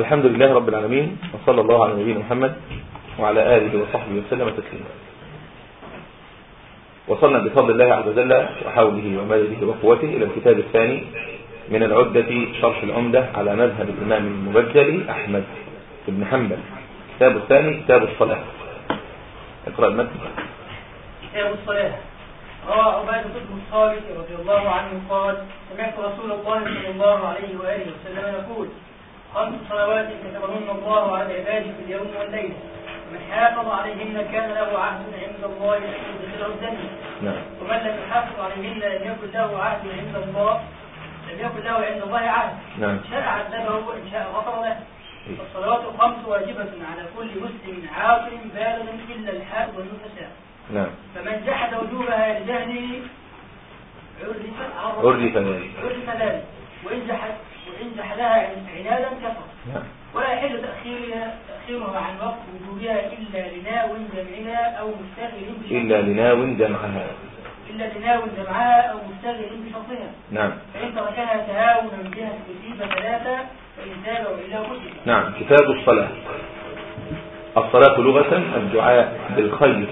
الحمد لله رب العالمين وصلى الله على نبينا محمد وعلى آله وصحبه وسلم تسليما. وصلنا بفضل الله عز وجل وحوله ومدده وقوته إلى الكتاب الثاني من العدة شرح العمدة على مذهب الإمام المبجل أحمد بن حنبل. الكتاب الثاني كتاب الصلاة. اقرأ المتن. كتاب الصلاة. روى عبادة بن الصالح رضي الله عنه قال سمعت رسول الله صلى الله عليه وآله وسلم يقول خمس صلوات كتبهن الله على العباد في اليوم والليل. من حافظ عليهن كان له عهد عند الله يدخله الجنه نعم. ومن لم يحافظ عليهن لم يكن له عهد عند الله لم يكن له عند الله عهد. نعم. إن شاء عذبه وإن شاء غفر له. فالصلوات الخمس واجبة على كل مسلم عاقل بالغ إلا الحائض والنفساء نعم. فمن جحد وجوبها لجهله عرف عرف ذلك. عرف ذلك. وإن جحد وإن جحدها عنادا كفر. نعم. ولا يحل تأخيرها تأخيرها عن وقت وجوبها إلا لناو جمعها أو مشتغل بشرطها. إلا لناو جمعها. إلا لناو جمعها أو مشتغل بشرطها. نعم. فإن تركها تهاونا بها كتيبة ثلاثة فإن تاب وإلا كتب نعم. كتاب الصلاة. الصلاة لغة الدعاء بالخير.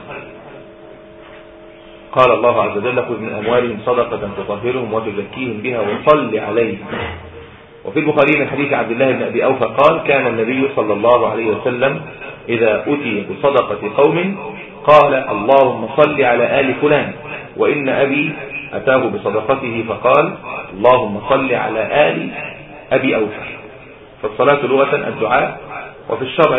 قال الله عز وجل خذ من أموالهم صدقة تطهرهم وتزكيهم بها وصل عليهم. وفي البخاري من حديث عبد الله بن أبي أوفى قال كان النبي صلى الله عليه وسلم إذا أتي بصدقة قوم قال اللهم صل على آل فلان وإن أبي أتاه بصدقته فقال اللهم صل على آل أبي أوفى. فالصلاة لغة الدعاء وفي الشرع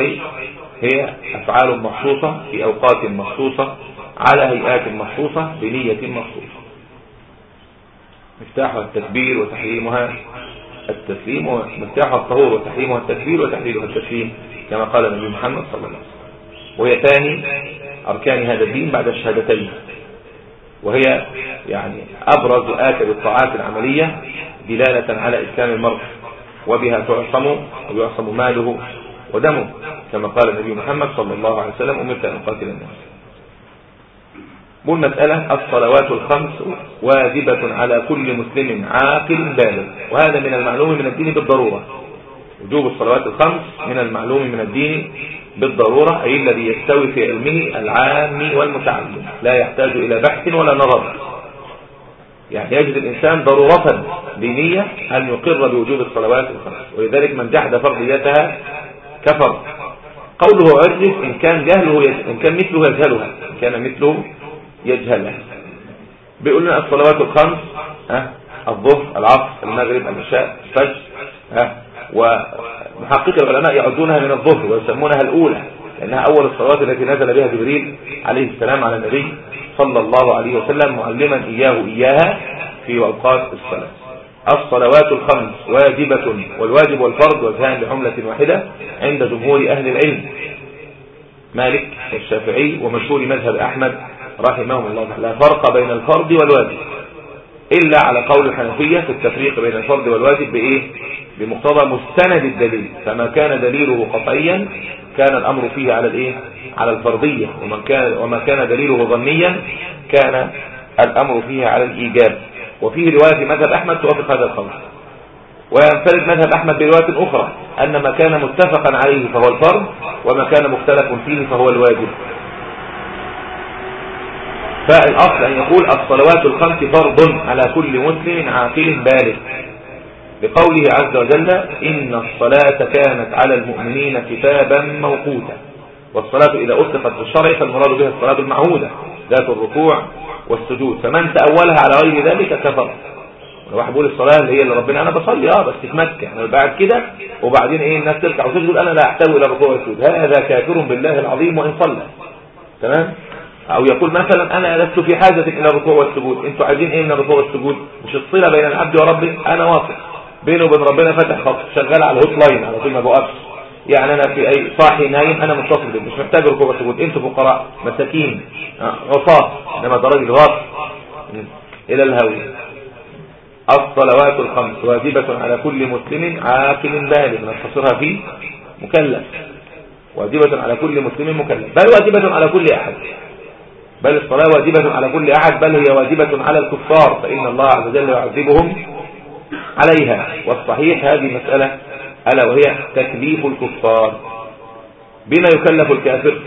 هي أفعال مخصوصة في أوقات مخصوصة على هيئات مخصوصة بنية مخصوصة. مفتاحها التكبير وتحريمها. التسليم ومفتاحها الطهور وتحريمها التكبير وتحليلها التسليم كما قال النبي محمد صلى الله عليه وسلم. وهي ثاني أركان هذا الدين بعد الشهادتين. وهي يعني أبرز آكل الطاعات العملية دلالة على إسلام المرء وبها تعصم ويعصم ماله ودمه كما قال النبي محمد صلى الله عليه وسلم أمرت أن أقاتل الناس. والمسألة الصلوات الخمس واجبة على كل مسلم عاقل بالغ. وهذا من المعلوم من الدين بالضرورة. وجوب الصلوات الخمس من المعلوم من الدين بالضرورة أي الذي يستوي في علمه العام والمتعلم. لا يحتاج إلى بحث ولا نظر. يعني يجد الإنسان ضرورة دينية أن يقر بوجوب الصلوات الخمس. ولذلك من جحد فرضيتها كفر. قوله عرف إن كان جهله إن كان مثله يجهلها. إن كان مثله يجهلها بيقول لنا الصلوات الخمس ها الظهر العصر المغرب العشاء الفجر ها ومحقق العلماء يعدونها من الظهر ويسمونها الأولى لأنها أول الصلوات التي نزل بها جبريل عليه السلام على النبي صلى الله عليه وسلم معلما إياه إياها في أوقات الصلاة. الصلوات الخمس واجبة والواجب والفرض وجهان لعملة واحدة عند جمهور أهل العلم. مالك والشافعي ومشهور مذهب أحمد رحمهم الله لا فرق بين الفرض والواجب. إلا على قول الحنفية في التفريق بين الفرض والواجب بإيه؟ بمقتضى مستند الدليل. فما كان دليله قطعيا كان الأمر فيه على الإيه؟ على الفرضية. ومن كان وما كان دليله ظنيا كان الأمر فيه على الإيجاب. وفيه رواية في مذهب أحمد توافق هذا القول. وينفرد مذهب أحمد برواية أخرى أن ما كان متفقا عليه فهو الفرض وما كان مختلف فيه فهو الواجب. فالأصل أن يقول الصلوات الخمس فرض على كل مسلم عاقل بالغ. بقوله عز وجل إن الصلاة كانت على المؤمنين كتابا موقوتا. والصلاة إذا أطلقت في الشرع فالمراد بها الصلاة المعهودة ذات الركوع والسجود. فمن تأولها على غير ذلك كفر. واحد بيقول الصلاة اللي هي اللي ربنا أنا بصلي آه بس مكة أنا بعد كده وبعدين إيه الناس تركع وتسجد أنا لا أحتوي إلى الركوع والسجود. هذا كافر بالله العظيم وإن صلى. تمام؟ أو يقول مثلا أنا لست في حاجة إلى الركوع والسجود. أنتوا عايزين إيه من الركوع والسجود؟ مش الصلة بين العبد وربه أنا واثق. بينه وبين ربنا فتح خط. شغال على الهوت لاين على طول ما بوقفش. يعني أنا في أي صاحي نايم أنا متصل بيه. مش محتاج ركوع والسجود. أنتوا فقراء مساكين عصاة. إنما ده راجل غاص إلى الهوي الصلوات الخمس. واجبة على كل مسلم عاقل بالغ. نختصرها فيه مكلف. واجبة على كل مسلم مكلف. بل واجبة على كل أحد. بل الصلاة واجبة على كل أحد بل هي واجبة على الكفار فإن الله عز وجل يعذبهم عليها. والصحيح هذه مسألة ألا وهي تكليف الكفار بما يكلف الكافر.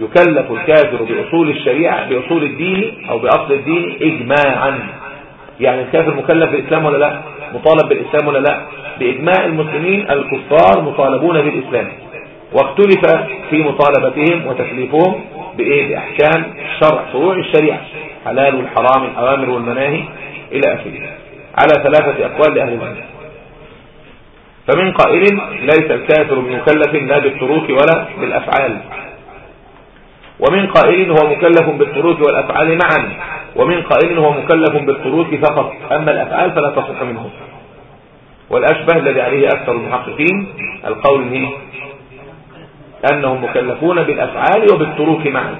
يكلف الكافر بأصول الشريعة بأصول الدين أو بأصل الدين إجماعا. يعني الكافر مكلف بالإسلام ولا لا؟ مطالب بالإسلام ولا لا؟ بإجماع المسلمين الكفار مطالبون بالإسلام. واختلف في مطالبتهم وتكليفهم بإيه؟ بأحكام الشرع فروع الشريعة حلال والحرام الأوامر والمناهي إلى آخره. على ثلاثة أقوال لأهل العلم فمن قائل ليس الكافر بمكلف لا بالتروك ولا بالأفعال. ومن قائل هو مكلف بالتروك والأفعال معا. ومن قائل هو مكلف بالتروك فقط. أما الأفعال فلا تصح منه. والأشبه الذي عليه أكثر المحققين القول هي أنهم مكلفون بالأفعال وبالتروك معا.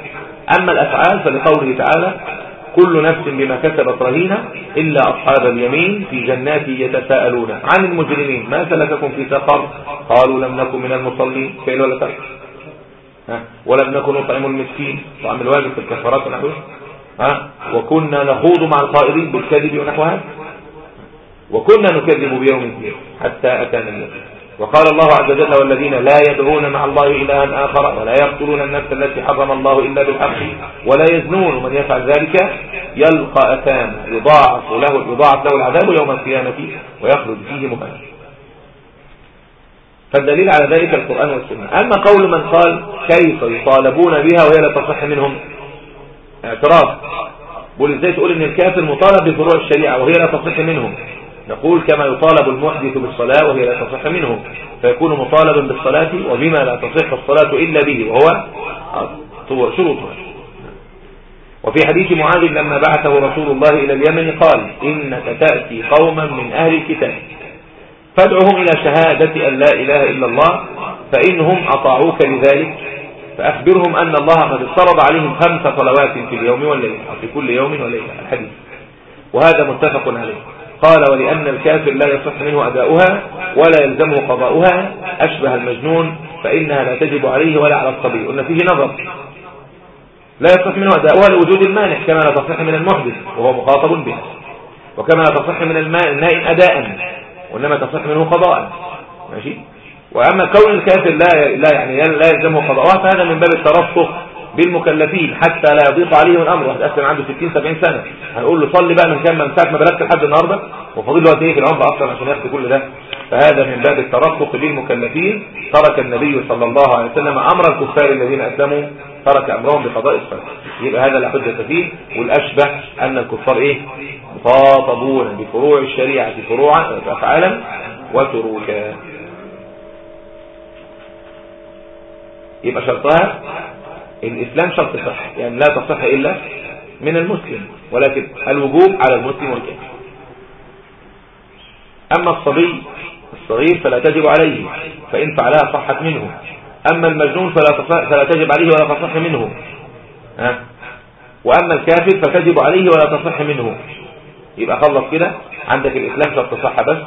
أما الأفعال فلقوله تعالى كل نفس بما كسبت رهينة إلا أصحاب اليمين في جنات يتساءلون عن المجرمين. ما سلككم في سقر؟ قالوا لم نكن من المصلين. فإن ولا ترك ولم نكن نطعم المسكين. طعم الواجب في الكفارات ونحوه. وكنا نخوض مع القائلين بالكذب ونحو هذا وكنا نكذب بيوم الدين حتى أتانا اليقين. وقال الله عز وجل والذين لا يدعون مع الله إلها آخر ولا يقتلون النفس التي حرم الله إلا بالحق ولا يزنون. ومن يفعل ذلك يلقى أثاما يضاعف له يضاعف له العذاب يوم القيامة ويخرج فيه مهانا فالدليل على ذلك القرآن والسنة. أما قول من قال كيف يطالبون بها وهي لا تصح منهم؟ اعتراف. بقول إزاي تقول إن الكافر مطالب بفروع الشريعة وهي لا تصح منهم؟ نقول كما يطالب المحدث بالصلاة وهي لا تصح منه فيكون مطالبا بالصلاة وبما لا تصح الصلاة إلا به وهو شروطها. وفي حديث معاذ لما بعثه رسول الله إلى اليمن قال إنك تأتي قوما من أهل الكتاب. فادعهم إلى شهادة أن لا إله إلا الله فإنهم أطاعوك لذلك فأخبرهم أن الله قد افترض عليهم خمس صلوات في اليوم والليل أو في كل يوم وليلة الحديث. وهذا متفق عليه. قال ولأن الكافر لا يصح منه أداؤها ولا يلزمه قضاؤها أشبه المجنون فإنها لا تجب عليه ولا على الصبي قلنا فيه نظر. لا يصح منه أداؤها لوجود المانع كما لا تصح من المحدث وهو مخاطب بها وكما لا تصح من النائم أداء وإنما تصح منه قضاء. ماشي؟ وأما كون الكافر لا لا يعني لا يلزمه قضاءها فهذا من باب الترفق بالمكلفين حتى لا يضيق عليهم الأمر. واحد أسلم عنده 60 70 سنة. هنقول له صلي بقى من كام من ساعه ما بلغت لحد النهارده. وفاضل له إيه في العمر أصلا عشان ياخد كل ده. فهذا من باب الترفق بالمكلفين. ترك النبي صلى الله عليه وسلم أمر الكفار الذين أسلموا. ترك أمرهم بقضاء الصلاة. يبقى هذا لا حجة فيه. والأشبه أن الكفار إيه؟ مخاطبون بفروع الشريعة فروعا أفعالا وتروكا. يبقى شرطها الإسلام شرط صح يعني لا تصح إلا من المسلم ولكن الوجوب على المسلم والكافر. أما الصبي الصغير فلا تجب عليه فإن فعلها صحت منه. أما المجنون فلا, فلا تجب عليه ولا تصح منه. ها؟ وأما الكافر فتجب عليه ولا تصح منه. يبقى خلص كده. عندك الإسلام شرط صحة بس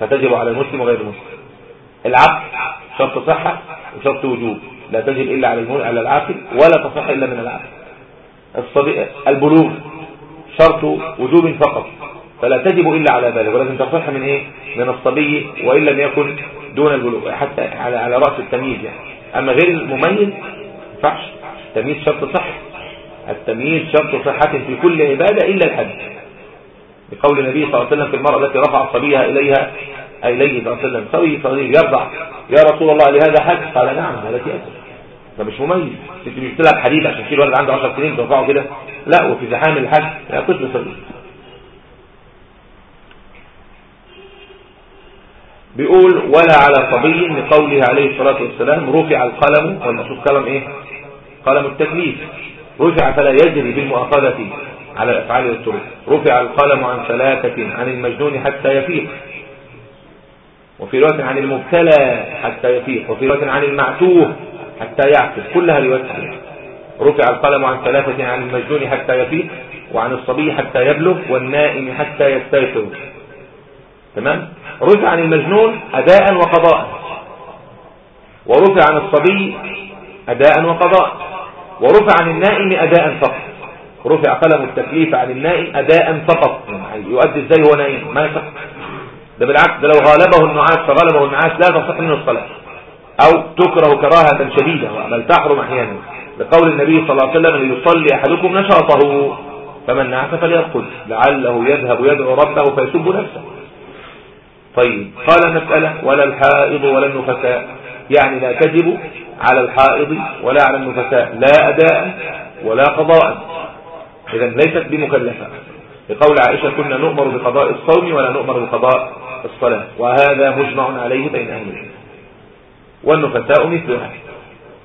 فتجب على المسلم وغير المسلم. العقل شرط صحة وشرط وجوب. لا تجب إلا على على العاقل ولا تصح إلا من العاقل. الصبي البلوغ شرط وجوب فقط فلا تجب إلا على بالغ ولكن تصح من إيه؟ من الصبي وإن لم يكن دون البلوغ حتى على على رأس التمييز يعني. أما غير المميز ينفعش التمييز شرط صح. التمييز شرط صحة في كل عبادة إلا الحج. بقول النبي صلى الله عليه وسلم في المرأة التي رفع صبيها إليها إليه صلى الله عليه وسلم صبي صغير يرضع. يا رسول الله لهذا حج؟ قال نعم هذا أجل. فمش مميز. انت مش حديد عشان تشيل ولد عنده 10 سنين ترفعه كده؟ لا وفي زحام الحج لا طفل صغير. بيقول ولا على صبي لقوله عليه الصلاة والسلام رفع القلم. والمقصود قلم إيه؟ قلم التكليف. رفع فلا يجري بالمؤاخذة على الأفعال والطرق. رفع القلم عن ثلاثة عن المجنون حتى يفيق. وفي رواية عن المبتلى حتى يفيق. وفي رواية عن المعتوه حتى يعقل. كلها روايات رفع القلم عن ثلاثة عن المجنون حتى يفيق وعن الصبي حتى يبلغ والنائم حتى يستيقظ. تمام؟ رفع عن المجنون أداء وقضاء. ورفع عن الصبي أداء وقضاء. ورفع عن النائم أداء فقط. رفع قلم التكليف عن النائم أداء فقط. يعني يؤدي إزاي هو نائم؟ ما يفق ده بالعكس ده لو غالبه النعاس فغلبه النعاس لا تصح منه الصلاة. أو تكره كراهة شديدة بل تحرم أحيانا. لقول النبي صلى الله عليه وسلم يصلي أحدكم نشاطه فمن نعس فليرقد لعله يذهب يدعو ربه فيسب نفسه. طيب قال مسألة ولا الحائض ولا النفساء. يعني لا تجب على الحائض ولا على النفساء لا أداء ولا قضاء. إذا ليست بمكلفة. لقول عائشة كنا نؤمر بقضاء الصوم ولا نؤمر بقضاء الصلاة. وهذا مجمع عليه بين أهل والنفساء مثلها.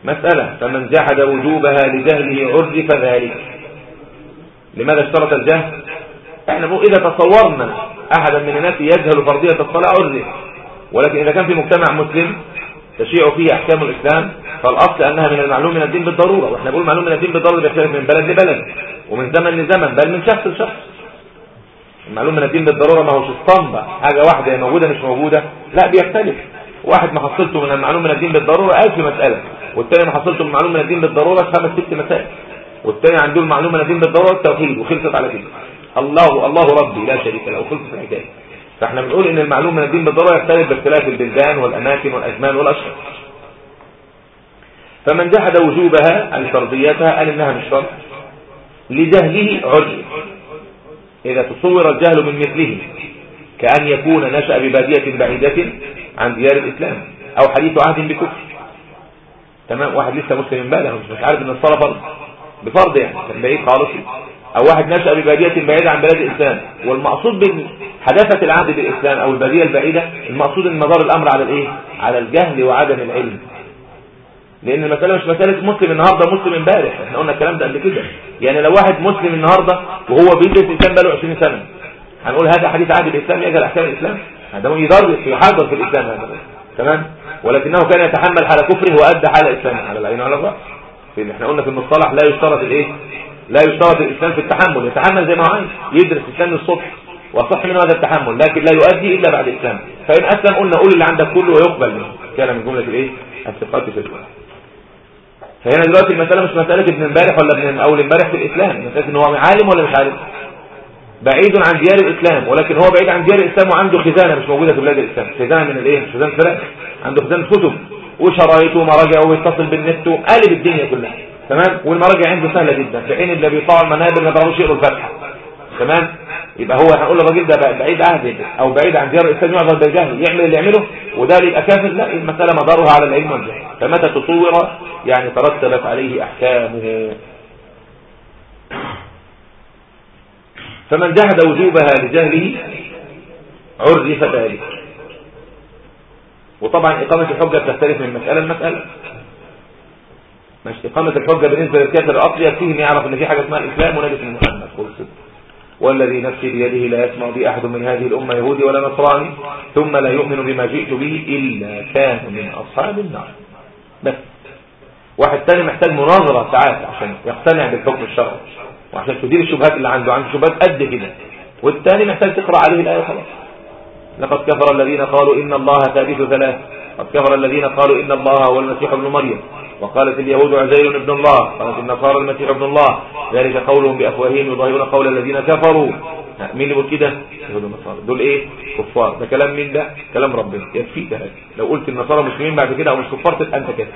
مسألة فمن جحد وجوبها لجهله عرف ذلك. لماذا اشترط الجهل؟ إحنا إذا تصورنا أحدا من الناس يجهل فرضية الصلاة عرف. ولكن إذا كان في مجتمع مسلم تشيع فيه أحكام الإسلام فالأصل أنها من المعلوم من الدين بالضرورة. وإحنا بنقول معلوم من الدين بالضرورة بيختلف من بلد لبلد ومن زمن لزمن بل من شخص لشخص. المعلوم من الدين بالضرورة ما هوش اسطمبة. حاجة واحدة موجودة مش موجودة لا بيختلف. واحد ما حصلته من المعلوم من الدين بالضرورة ألف مسألة والتاني ما حصلته من المعلوم من الدين بالضرورة خمس ست مسائل والتاني عنده المعلوم من الدين بالضرورة التوحيد وخلصت على كده. الله الله ربي لا شريك له وخلصت الحكاية. فإحنا بنقول إن المعلوم من الدين بالضرورة يختلف باختلاف البلدان والأماكن والازمان والأشخاص. فمن جحد وجوبها أي فرضيتها قال إنها مش فرض. لجهله عجب إذا تصور الجهل من مثله كأن يكون نشأ ببادية بعيدة عن ديار الإسلام أو حديث عهد بكفر. تمام؟ واحد لسه مسلم بالغ مش عارف إن الصلاة فرض بفرض يعني بعيد خالص. أو واحد نشأ ببادية بعيدة عن بلاد الإسلام. والمقصود بحداثة العهد بالإسلام أو البادية البعيدة المقصود إن مدار الأمر على الإيه؟ على الجهل وعدم العلم. لأن المسألة مش مسألة مسلم النهاردة مسلم امبارح. إحنا قلنا الكلام ده قبل كده. يعني لو واحد مسلم النهاردة وهو بيدرس الإسلام بقاله 20 سنة هنقول هذا حديث عهد الإسلام يجعل أحكام الإسلام؟ هو يدرس يحاضر في الإسلام. هذا تمام؟ ولكنه كان يتحمل حال كفره وأدى حال إسلامه. على العين وعلى الرأس. في إحنا قلنا في المصطلح لا يشترط الإيه؟ لا يشترط الإسلام في التحمل. يتحمل زي ما عايز يدرس الإسلام الصبح. وصح منه هذا التحمل لكن لا يؤدي إلا بعد الإسلام. فإن أسلم قلنا قول اللي عندك كله ويقبل منه. كان من جملة الإيه؟ الثقات في الإسلام. فهنا دلوقتي المسألة مش مسألة ابن امبارح ولا ابن أول امبارح في الإسلام. مسألة ان هو عالم ولا مش عالم؟ بعيد عن ديار الإسلام ولكن هو بعيد عن ديار الإسلام وعنده خزانة مش موجودة في بلاد الإسلام. خزانة من الإيه؟ خزانة فراغ عنده خزانة كتب. وشرايط ومراجع ويتصل بالنت وقالب الدنيا كلها. تمام؟ والمراجع عنده سهلة جدا. في حين اللي بيطلع المنابر ما بيعرفوش يقروا الفاتحة. تمام؟ يبقى هو هنقول الراجل ده بعيد عهد أو بعيد عن ديار الإسلام يعذر بالجهل يعمل اللي يعمله وده يبقى كافر. لا المسألة مدارها على العلم والجهل. فمتى تصور يعني ترتبت عليه أحكامه. فمن جحد وجوبها لجهله عرف ذلك. وطبعا إقامة الحجة بتختلف من مسألة لمسألة. مش إقامة الحجة بالنسبة للكافر يكفيه إن يعرف إن في حاجة اسمها الإسلام ونجس محمد خلصت والذي نفسي بيده لا يسمع بي أحد من هذه الأمة يهودي ولا نصراني ثم لا يؤمن بما جئت به إلا كان من أصحاب النار. بس. واحد تاني محتاج مناظرة ساعات عشان يقتنع بالحكم الشرعي. وعشان تدير الشبهات اللي عنده عنده شبهات قد كده. والتاني محتاج تقرأ عليه الآية خلاص لقد كفر الذين قالوا إن الله ثالث ثلاث. قد كفر الذين قالوا إن الله هو المسيح ابن مريم. وقالت اليهود عزير ابن الله قالت النصارى المسيح ابن الله. ذلك قولهم بأفواههم يظاهرون قول الذين كفروا. مين اللي كده يهود النصارى. دول إيه؟ كفار. ده كلام مين ده؟ كلام ربنا. يكفيك ده. لو قلت النصارى مسلمين بعد كده أو مش كفار تبقى أنت كافر.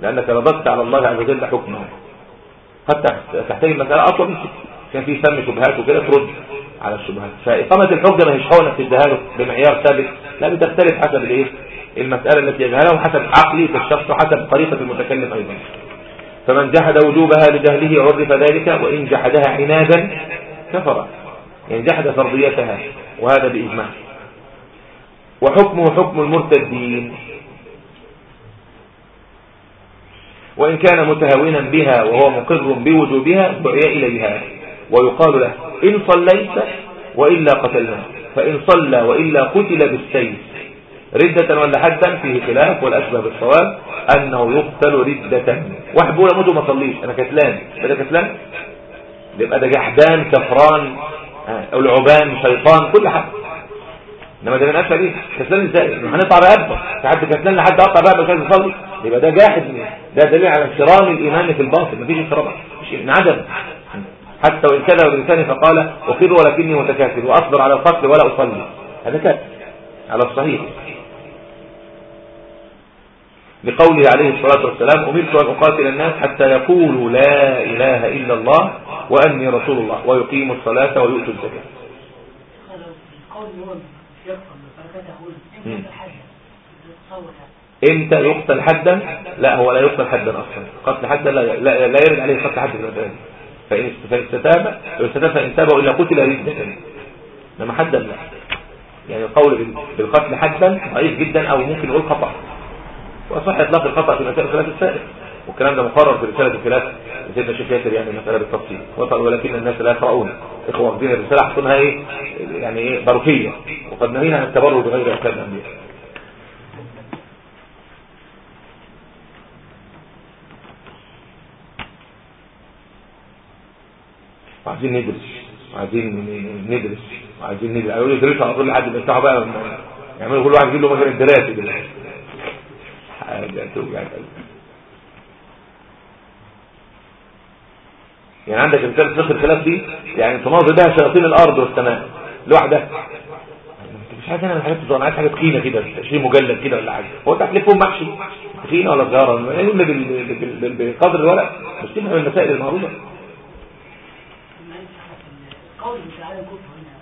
لأنك رددت على الله عز وجل حكمه. قد تحتاج المسألة أطول من كان في سم شبهات وكده ترد على الشبهات. فإقامة الحجة ما هيش حولة تديها له بمعيار ثابت لا بتختلف حسب الإيه؟ المسألة التي يجهلها وحسب عقلية الشخص وحسب طريقة المتكلم أيضا. فمن جحد وجوبها لجهله عرف ذلك وإن جحدها عنادا كفر. يعني جحد فرضيتها وهذا بإجماع. وحكمه حكم المرتدين. وإن كان متهاونا بها وهو مقر بوجوبها دعي إليها ويقال له إن صليت وإلا قتلنا فإن صلى وإلا قتل بالسيف. ردة ولا حدا؟ فيه خلاف والأشبه بالصواب أنه يقتل ردة. واحد بيقول أموت وما صليش. أنا كتلان ده كتلان يبقى ده جحدان كفران أو العبان شيطان كل حاجة إنما ده من اشهر إيه كسلان إزاي؟ هنقطع رقبه في حد كسلان لحد قطع رقبه مش عايز يصلي. يبقى ده جاحد ده دليل على انفرام الإيمان في الباطل. مفيش انفرام مش انعدم حتى وإن كذب باللسان فقال اقر ولكني متكافر وأصبر على القتل ولا أصلي. هذا كافر على الصحيح لقوله عليه الصلاة والسلام أمرت أن أقاتل الناس حتى يقولوا لا إله إلا الله وأني رسول الله ويقيموا الصلاة ويؤتوا الزكاة. إمتى يقتل حدا؟ لا هو لا يقتل حدا أصلا. قتل حدا لا, لا, لا يرد عليه قتل حد الاسلام فإن استتاب استتاب فإن تاب وإلا قتل ردا لما حدا لا. يعني القول بالقتل حدا ضعيف جدا أو ممكن نقول خطأ. وصح إطلاق الخطأ في مسائل الخلاف السائر والكلام ده مقرر في رسالة الخلاف سيدنا الشيخ ياسر يعني مسألة بالتفصيل. ولكن الناس لا يقرؤون. إخوة واخدين الرساله حاطينها إيه؟ يعني إيه؟ باروكيه وقد نهينا عن التبرج بغير احكام الأنبياء. عايزين ندرس عايزين ندرس عايزين ندرس. قالوا لي ادرسوا على طول لحد ما يفتحوا بقى يعملوا كل واحد يجيب له مثلا الدراسه كده. حاجة توجع يعني عندك مثال فقه الخلاف دي؟ يعني تناظر بها شياطين الأرض والسماء. لوحدها. مش عايز أنا أنا عايز حاجة تخينة كده 20 مجلد كده ولا حاجة. هو تحلفهم محشي. تخينة ولا صغيرة؟ بقدر الورق بس تفهم المسائل المعروفة. قول في عالم كفر هنا.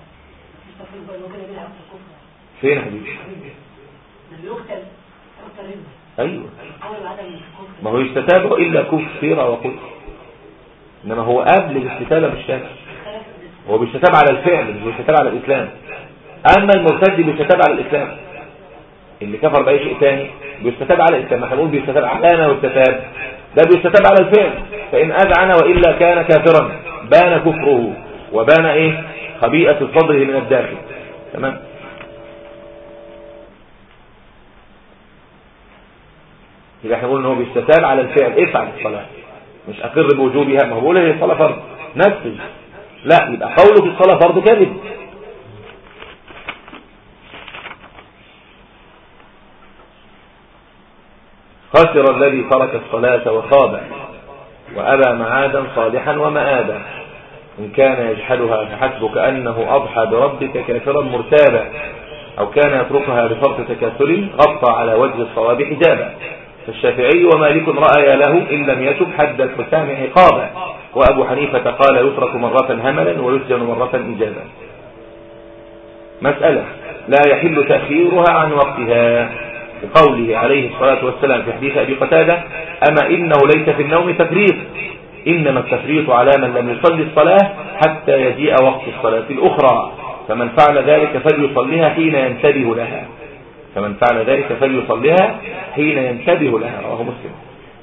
مفيش تفريق بين وكده بيلعب في الكفر فين؟ حبيبي؟ اللي يقتل يقتل أيوه. ما هو يستتاب إلا كفر وقتل إنما هو قبل الاستتابه كافر هو بيستتاب على الفعل مش بيستتاب على الإسلام. أما المرتد بيستتاب على الإسلام. اللي كفر بأي شيء ثاني بيستتاب على الإسلام. إحنا بنقول بيستتاب على واستتاب. ده بيستتاب على الفعل. فإن أذعن وإلا كان كافرا بان كفره. وبان إيه؟ خبيئة صدره من الداخل. تمام؟ يبقى إحنا قلنا هو بيستتاب على الفعل افعل الصلاة. مش أقر بوجوبها ما هو بيقول هي الصلاة فرض. نفذ. لا يبقى قوله في الصلاة فرض كذب. خسر الذي ترك الصلاة وخاب وأبى معادا صالحا ومآبا. إن كان يجحدها فحسبك أنه أضحى بربك كافرا مرتابا أو كان يتركها بفرط تكاثر غطى على وجه الصواب حجابا. فالشافعي ومالك رأي له إن لم يتب حد الحسام عقابا. وأبو حنيفة قال يترك مرة هملا ويسجن مرة إجابا مسألة لا يحل تأخيرها عن وقتها. بقوله عليه الصلاة والسلام في حديث أبي قتادة أما إنه ليس في النوم تفريط. إنما التفريط على من لم يصلي الصلاة حتى يجيء وقت الصلاة الأخرى. فمن فعل ذلك فليصليها حين ينتبه لها. فمن فعل ذلك فليصليها حين ينتبه لها. رواه مسلم.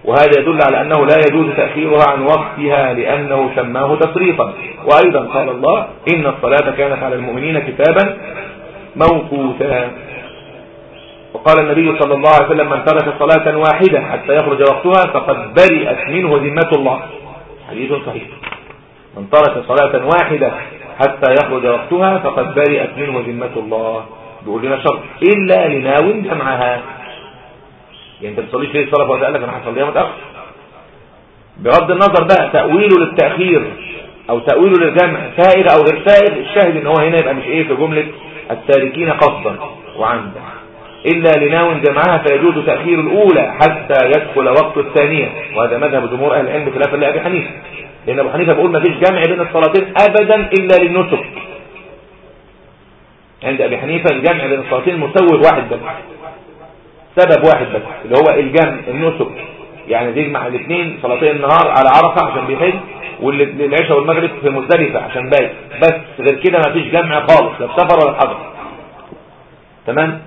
وهذا يدل على أنه لا يجوز تأخيرها عن وقتها لأنه سماه تفريطا. وأيضا قال الله إن الصلاة كانت على المؤمنين كتابا موقوتا. وقال النبي صلى الله عليه وسلم من ترك صلاة واحدة حتى يخرج وقتها فقد برئت منه ذمة الله. حديث صحيح. من ترك صلاة واحدة حتى يخرج وقتها فقد برئت منه ذمة الله. بيقول لنا شرط. إلا لناو جمعها. يعني أنت بتصليش ليه الصلاة فقد قال لك أنا هصليها متأخر. بغض النظر بقى تأويله للتأخير أو تأويله للجمع سائر أو غير سائر الشاهد إن هو هنا يبقى مش إيه في جملة التاركين قصدا وعمدا. إلا لناو جمعها فيجوز تأخير الأولى حتى يدخل وقت الثانية. وهذا مذهب جمهور أهل العلم خلافا لأبي حنيفة. لأن أبو حنيفة بيقول ما فيش جمع بين الصلاتين أبدا إلا للنسك. عند أبي حنيفة الجمع بين الصلاتين مسوغ واحد بس. سبب واحد بس اللي هو الجمع النسك. يعني يجمع الاثنين صلاتين النهار على عرفة عشان بيحج والعشاء والمغرب في مزدلفة عشان بايت بس غير كده ما فيش جمع خالص لا سفر ولا حضر تمام؟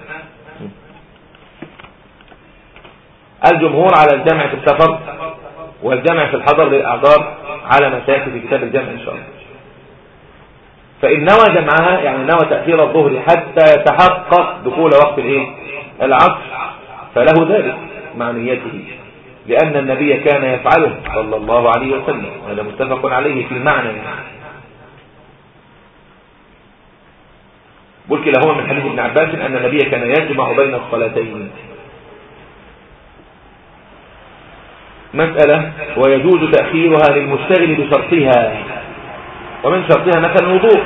الجمهور على الجمع في السفر والجمع في الحضر للأعذار على مساكي في كتاب الجمع إن شاء الله. فإن نوى جمعها يعني نوى تأخير الظهر حتى يتحقق دخول وقت الإيه؟ العصر فله ذلك مع نيته لأن النبي كان يفعله صلى الله عليه وسلم وهذا متفق عليه في المعنى. قل هو من حديث ابن عباس أن النبي كان يجمع بين الصلاتين. مسألة ويجوز تأخيرها للمشتغل بشرطها. ومن شرطها مثلا الوضوء.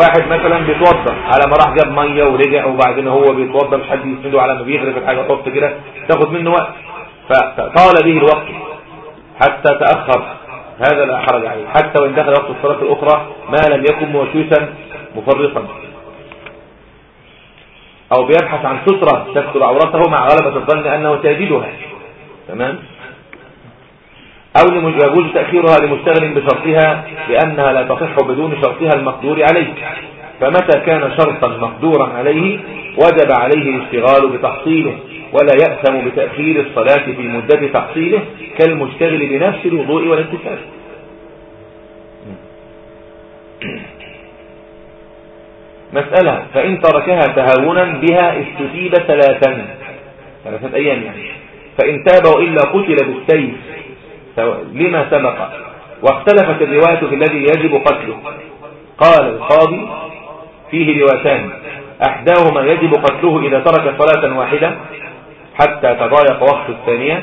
واحد مثلا بيتوضأ على ما راح جاب مية ورجع وبعدين هو بيتوضأ مش حد يسنده على ما بيغرف الحاجة طفت كده تاخد منه وقت. فطال به الوقت حتى تأخر هذا لا حرج عليه. حتى وإن دخل وقت الصلاة الأخرى ما لم يكن موسوسا مفرطا. أو بيبحث عن سترة تستر عورته مع غلبة الظن أنه سيجدها. تمام؟ أو يجوز تأخيرها لمشتغل بشرطها لأنها لا تصح بدون شرطها المقدور عليه. فمتى كان شرطا مقدورا عليه وجب عليه الاشتغال بتحصيله ولا يأثم بتأخير الصلاة في مدة تحصيله كالمشتغل بنفس الوضوء والانتفاع مسألة فإن تركها تهاونا بها استتيب ثلاثا. ثلاثة أيام يعني. فإن تاب وإلا قتل بالسيف لما سبق. واختلفت الرواية في الذي يجب قتله. قال القاضي فيه روايتان. أحداهما يجب قتله إذا ترك صلاة واحدة حتى تضايق وقت الثانية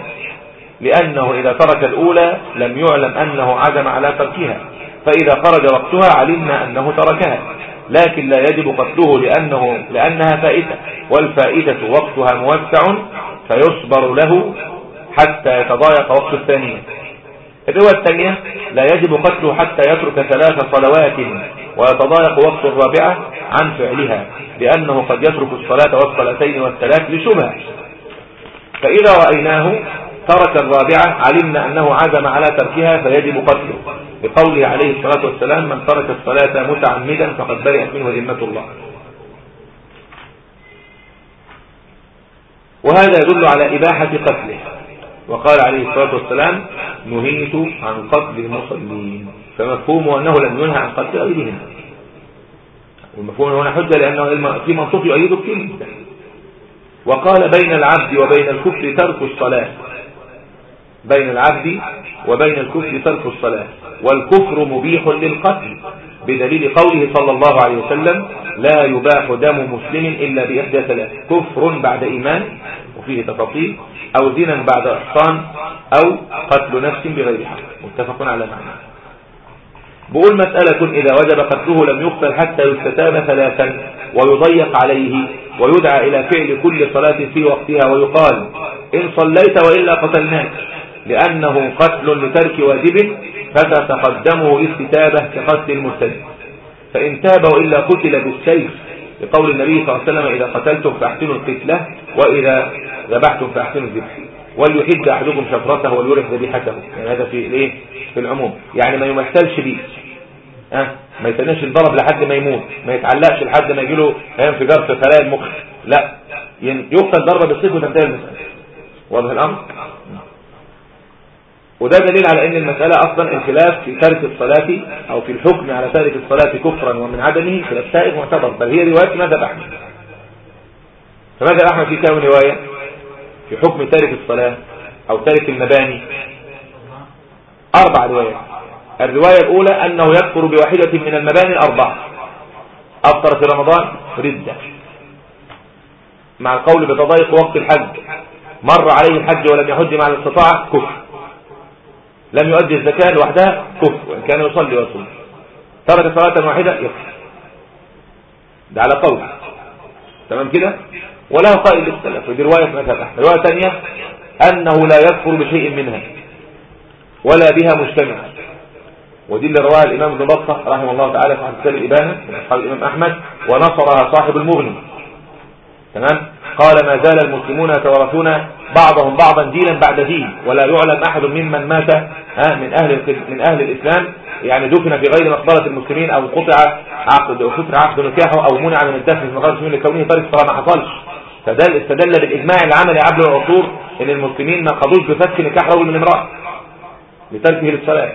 لأنه إذا ترك الأولى لم يعلم أنه عزم على تركها. فإذا خرج وقتها علمنا أنه تركها. لكن لا يجب قتله لأنه لأنها فائدة والفائدة وقتها موسع فيصبر له حتى يتضايق وقت الثانية. الرواية الثانية لا يجب قتله حتى يترك ثلاث صلوات ويتضايق وقت الرابعة عن فعلها لأنه قد يترك الصلاة والصلاتين والثلاث لشبهة. فإذا رأيناه ترك الرابعة علمنا أنه عزم على تركها فيجب قتله. بقوله عليه الصلاة والسلام من ترك الصلاة متعمدا فقد برئت منه ذمة الله. وهذا يدل على إباحة قتله. وقال عليه الصلاة والسلام نهيت عن قتل المصلين فمفهومه أنه لم ينهى عن قتل غيرهم. والمفهوم هنا حجة لأنه في منطق يؤيد الكلمة وقال بين العبد وبين الكفر ترك الصلاة. بين العبد وبين الكفر ترك الصلاة. والكفر مبيح للقتل. بدليل قوله صلى الله عليه وسلم لا يباح دم مسلم إلا بإحدى ثلاث. كفر بعد إيمان. وفيه تفاصيل. أو زنا بعد إحصان أو قتل نفس بغير حق. متفق على معنى. بقول مسألة إذا وجب قتله لم يقتل حتى يستتاب ثلاثا ويضيق عليه ويدعى إلى فعل كل صلاة في وقتها ويقال إن صليت وإلا قتلناك لأنه قتل لترك واجب فتتقدمه الاستتابة كقتل المرتد. فإن تاب وإلا قتل بالسيف لقول النبي صلى الله عليه وسلم إذا قتلتم فأحسنوا القتلة وإذا ذبحتم فأحسنوا الذبح. وليحد أحدكم شفرته وليرح ذبيحته. يعني هذا في الايه في العموم. يعني ما يمثلش بيه. أه؟ ما يتناش الضرب لحد ما يموت. ما يتعلقش لحد ما يجيله انفجار في خلايا المخ. لا. يقتل ضربة بالسيف وتنتهي المسألة. واضح الأمر؟ وده دليل على إن المسألة أصلا الخلاف في ترك الصلاة أو في الحكم على تارك الصلاة كفرا ومن عدمه خلاف سائغ معتبر. بل هي رواية ماذا احمد فماذا احمد في كام رواية؟ في حكم تارك الصلاة أو تارك المباني. أربع روايات. الرواية الأولى أنه يكفر بواحدة من المباني الأربعة. أفطر في رمضان ردة. مع القول بتضايق وقت الحج. مر عليه الحج ولم يحج مع الاستطاعة كفر. لم يؤدي الزكاة لوحدها كفر. وإن كان يصلي ويصوم. ترك صلاة واحدة يكفر. ده على قول. تمام كده؟ وله قائل للسلف ودي رواية أحمد. رواية ثانية أنه لا يكفر بشيء منها ولا بها مجتمع. ودي اللي رواها الإمام ابن بطة رحمه الله تعالى في كتاب الإبانة من أصحاب الإمام أحمد ونصرها صاحب المغني. تمام؟ قال ما زال المسلمون يتورثون بعضهم بعضا دينا بعد دين ولا يعلم أحد ممن مات من أهل من أهل الإسلام. يعني دفن في غير مقبرة المسلمين أو قطع عقد أو قطع عقد نكاحه أو منع من الدفن في مقبرة المسلمين لكونه طريق صلاة ما حصلش. استدل بالإجماع العملي عبر العصور إن المسلمين ما قضوش بفك نكاح رجل من امرأة لتركه للصلاة.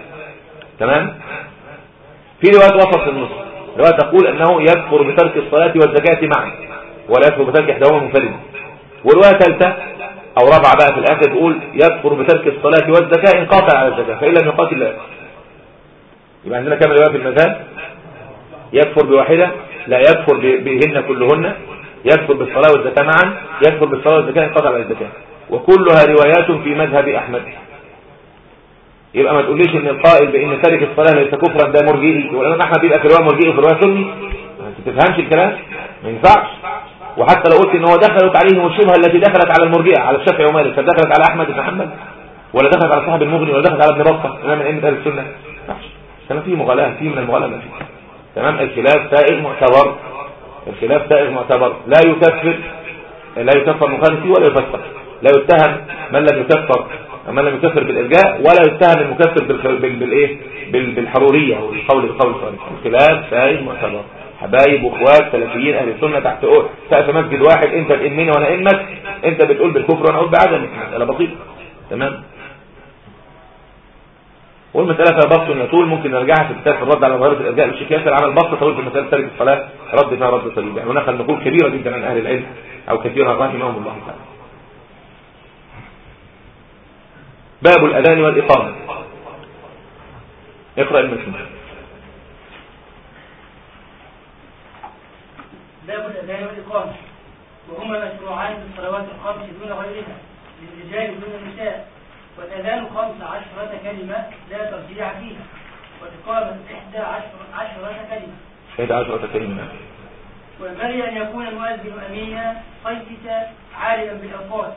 تمام؟ في رواية وسط النص. رواية تقول أنه يكفر بترك الصلاة والزكاة معا ولا يكفر بترك إحداهما منفرد ورواية ثالثة أو رابعة بقى في الآخر تقول يكفر بترك الصلاة والزكاة إن قاتل على الزكاة فإن لم يقاتل لا. يبقى عندنا كم رواية في المثال؟ يكفر بواحدة لا يكفر بهن كلهن. يكفر بالصلاة والزكاة. معا يكفر بالصلاة والزكاة قاتل على الزكاة. وكلها روايات في مذهب أحمد. يبقى ما تقوليش إن القائل بإن تارك الصلاة ليس كفرا ده مرجئي. والامام أحمد بيبقى في رواية مرجئي في رواية سني تفهمش الكلام؟ ما ينفعش. وحتى لو قلت إن هو دخلت عليهم الشبهة التي دخلت على المرجئة على الشافعي ومالك فدخلت على أحمد بن محمد ولا دخلت على صاحب المغني ولا دخلت على ابن بطة؟ امام ائمه أهل السنة. ما كان فيه مغالاه فيه من المغالاه ما فيه تمام الخلاف سائغ معتبر. الخلاف سائغ معتبر. لا يكفر لا يكفر مخالف فيه ولا يفسر لا يتهم من لم يكفر من لم يكفر بالإرجاء ولا يتهم المكفر بالإيه؟ بالحرورية. أو القول الصالح الخلاف سائغ معتبر. حبايب واخوات سلفيين أهل السنة تحت سقف مسجد واحد إنت تأمني وأنا أمك إنت بتقول بالكفر وأنا أقول بعدم مساله بسيطه تمام؟ والمسألة فيها بسط يطول ممكن نرجعها في كتاب الرد على ظاهرة الإرجاء ياسر عمل بسط طويل في مسألة ترك الصلاة رد فيها رد طويل يعني هناك النقول كبيرة جدا عن أهل العلم أو كثيرا رحمهم الله تعالى. باب الأذان والإقامة. اقرأ المسلم باب الأذان والإقامة. وهما مشروعان في الصلوات الخمس دون غيرها للرجال دون النساء. والأذان خمس عشرة كلمة لا ترجيع فيها. والإقامة إحدى عشرة كلمة. إحدى عشرة كلمة. وينبغي أن يكون المؤذن أمينا قيسا عالما بالأوقات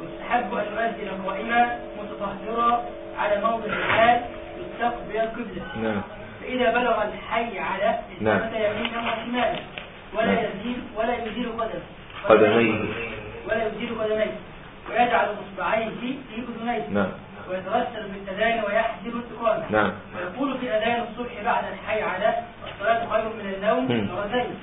ويستحب أن يؤذن قائما متطهرا على موضع الحال يستقبل القبلة نعم. فإذا بلغ الحي على نعم. يمينا وشمالا ولا نعم. يزيل ولا يزيل قدمه. قدميه. ولا يزيل قدميه. ويجعل اصبعيه في أذنيه. نعم. ويترسل بالأذان ويحذر الاقامه نعم. ويقول في أذان الصبح بعد الحي على الصلاة خير من النوم مرتين.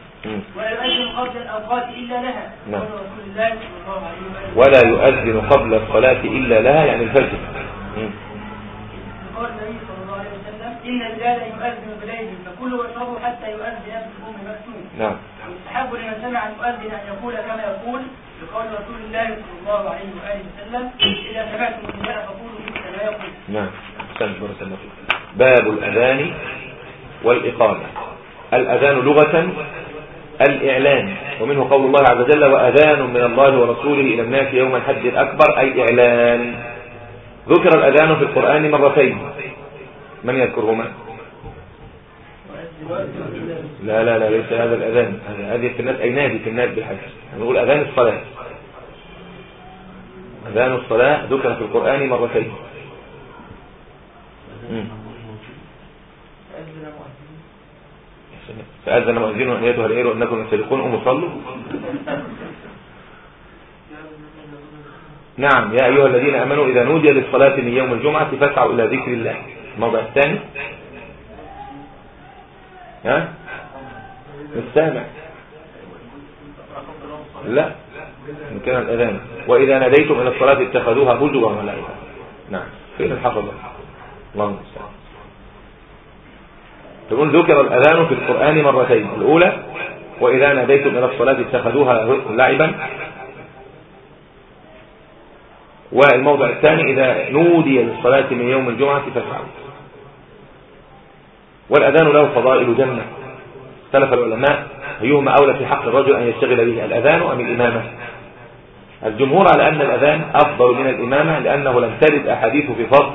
ولا يؤذن قبل الأوقات إلا لها. نعم. رسول الله صلى الله عليه وسلم. ولا يؤذن قبل الصلاة إلا لها يعني الفجر. قال النبي صلى الله عليه وسلم إن البلاد يؤذن بليل فكلوا واشربوا حتى يؤذن ابن ام مكتوم نعم. ويستحب لمن سمع المؤذن أن يقول كما يقول بقول رسول الله صلى الله عليه وآله وسلم إذا سمعتم النداء فقولوا مثل ما يقول. نعم. باب الأذان والإقامة. الأذان لغة الإعلان. ومنه قول الله عز وجل وأذان من الله ورسوله إلى الناس يوم الحج الأكبر. أي إعلان. ذكر الأذان في القرآن مرتين. من يذكرهما؟ لا لا لا ليس هذا الأذان. هذه في الناس أي نادي في الناس بالحج نقول أذان الصلاة. أذان الصلاة ذكر في القرآن مرتين. فأذن مؤذن أن يتوها العير وأنكم تسلكون أم صلوا. نعم يا أيها الذين أمنوا إذا نودي للصلاة من يوم الجمعة فاسعوا إلى ذكر الله. الموضع الثاني. ها؟ السامع لا. إن كان الأذان. وإذا ناديتم إلى الصلاة اتخذوها هجوا وملائكة. نعم. فين الحفظ. الله المستعان تقول ذكر الأذان في القرآن مرتين. الأولى وإذا ناديتم إلى الصلاة اتخذوها لعبا. والموضع الثاني إذا نودي للصلاة من يوم الجمعة فافعلوا. والأذان له فضائل جنة. اختلف العلماء أيهما أولى في حق الرجل أن يشتغل به الأذان أم الإمامة؟ الجمهور على أن الأذان أفضل من الإمامة لأنه لم ترد أحاديث في فضل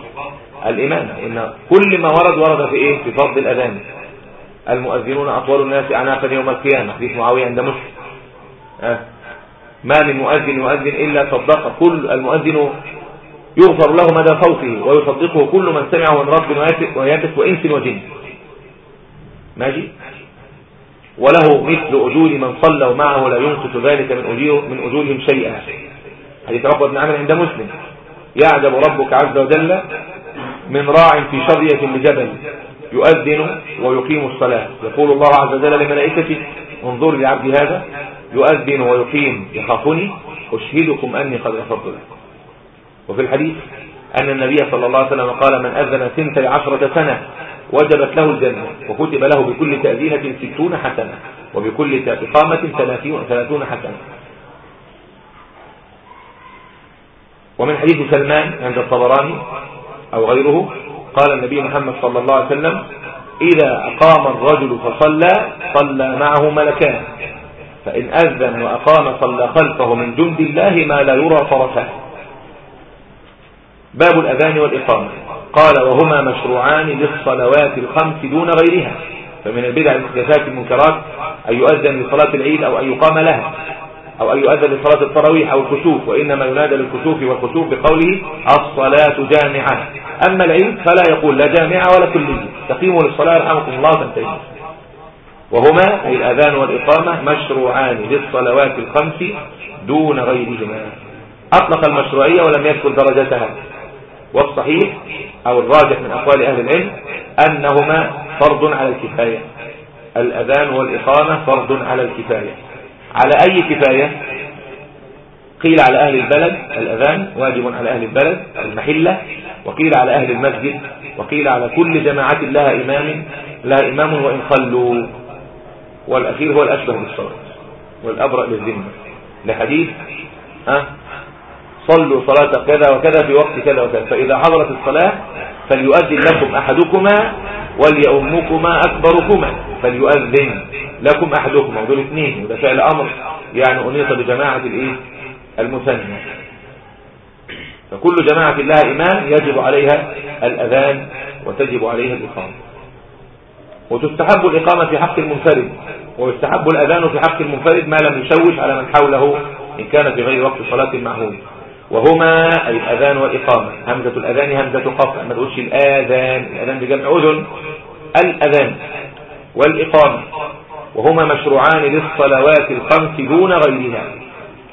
الإمامة. إن كل ما ورد ورد في إيه؟ في فضل الأذان. المؤذنون أطول الناس أعناقا يوم القيامة. حديث معاوية عند مسلم. أه ما من مؤذن يؤذن إلا صدق. كل المؤذن يغفر له مدى صوته ويصدقه كل من سمعه من رب ويابس وإنس وجن. ماشي؟ وله مثل أجور من صلوا معه لا ينقص ذلك من أجور من أجورهم شيئا. حديث عقبة بن عامر عند مسلم. يعجب ربك عز وجل من راع في شرية لجبل يؤذن ويقيم الصلاة. يقول الله عز وجل لملائكته انظر لعبد هذا. يؤذن ويقيم يخافني. أشهدكم أني قد غفرت له وفي الحديث أن النبي صلى الله عليه وسلم قال من أذن سنتي عشرة سنة وجبت له الجنة وكتب له بكل تأذينة ستون حسنة وبكل إقامة ثلاثون حسنة. ومن حديث سلمان عند الطبراني أو غيره قال النبي محمد صلى الله عليه وسلم إذا أقام الرجل فصلى صلى معه ملكان فإن أذن وأقام صلى خلفه من جند الله ما لا يرى طرفه باب الأذان والإقامة. قال وهما مشروعان للصلوات الخمس دون غيرها. فمن البدع المحدثات المنكرات أن يؤذن لصلاة العيد أو أن يقام لها أو أن يؤذن لصلاة التراويح أو الكسوف وإنما ينادى للكسوف والكسوف بقوله الصلاة جامعة. أما العيد فلا يقول لا جامعة ولا كلية. تقيموا للصلاة رحمكم الله تنتهي وهما أي الأذان والإقامة مشروعان للصلوات الخمس دون غيرهما. أطلق المشروعية ولم يذكر درجتها. والصحيح أو الراجح من أقوال أهل العلم أنهما فرض على الكفاية. الأذان والإقامة فرض على الكفاية. على أي كفاية؟ قيل على أهل البلد الأذان واجب على أهل البلد المحلة وقيل على أهل المسجد وقيل على كل جماعة لها إمام لها إمام وإن خلوا. والأخير هو الأشبه بالصلاة والأبرأ للذمة. لحديث أه صلوا صلاة كذا وكذا في وقت كذا وكذا. فإذا حضرت الصلاة فليؤذن لكم أحدكما وليؤمكما أكبركما. فليؤذن لكم أحدكما. ودول اثنين. وده فعل أمر. يعني أنيط لجماعة الإيه؟ المثنى. فكل جماعة لها إمام يجب عليها الأذان وتجب عليها الإقامة. وتستحب الإقامة في حق المنفرد. ويستحب الأذان في حق المنفرد ما لم يشوش على من حوله إن كان في غير وقت صلاة معهود. وهما الأذان والإقامة. همزة الأذان همزة قطع ما تقولش الآذان الأذان بجمع أذن. الأذان والإقامة. وهما مشروعان للصلوات الخمس دون غيرها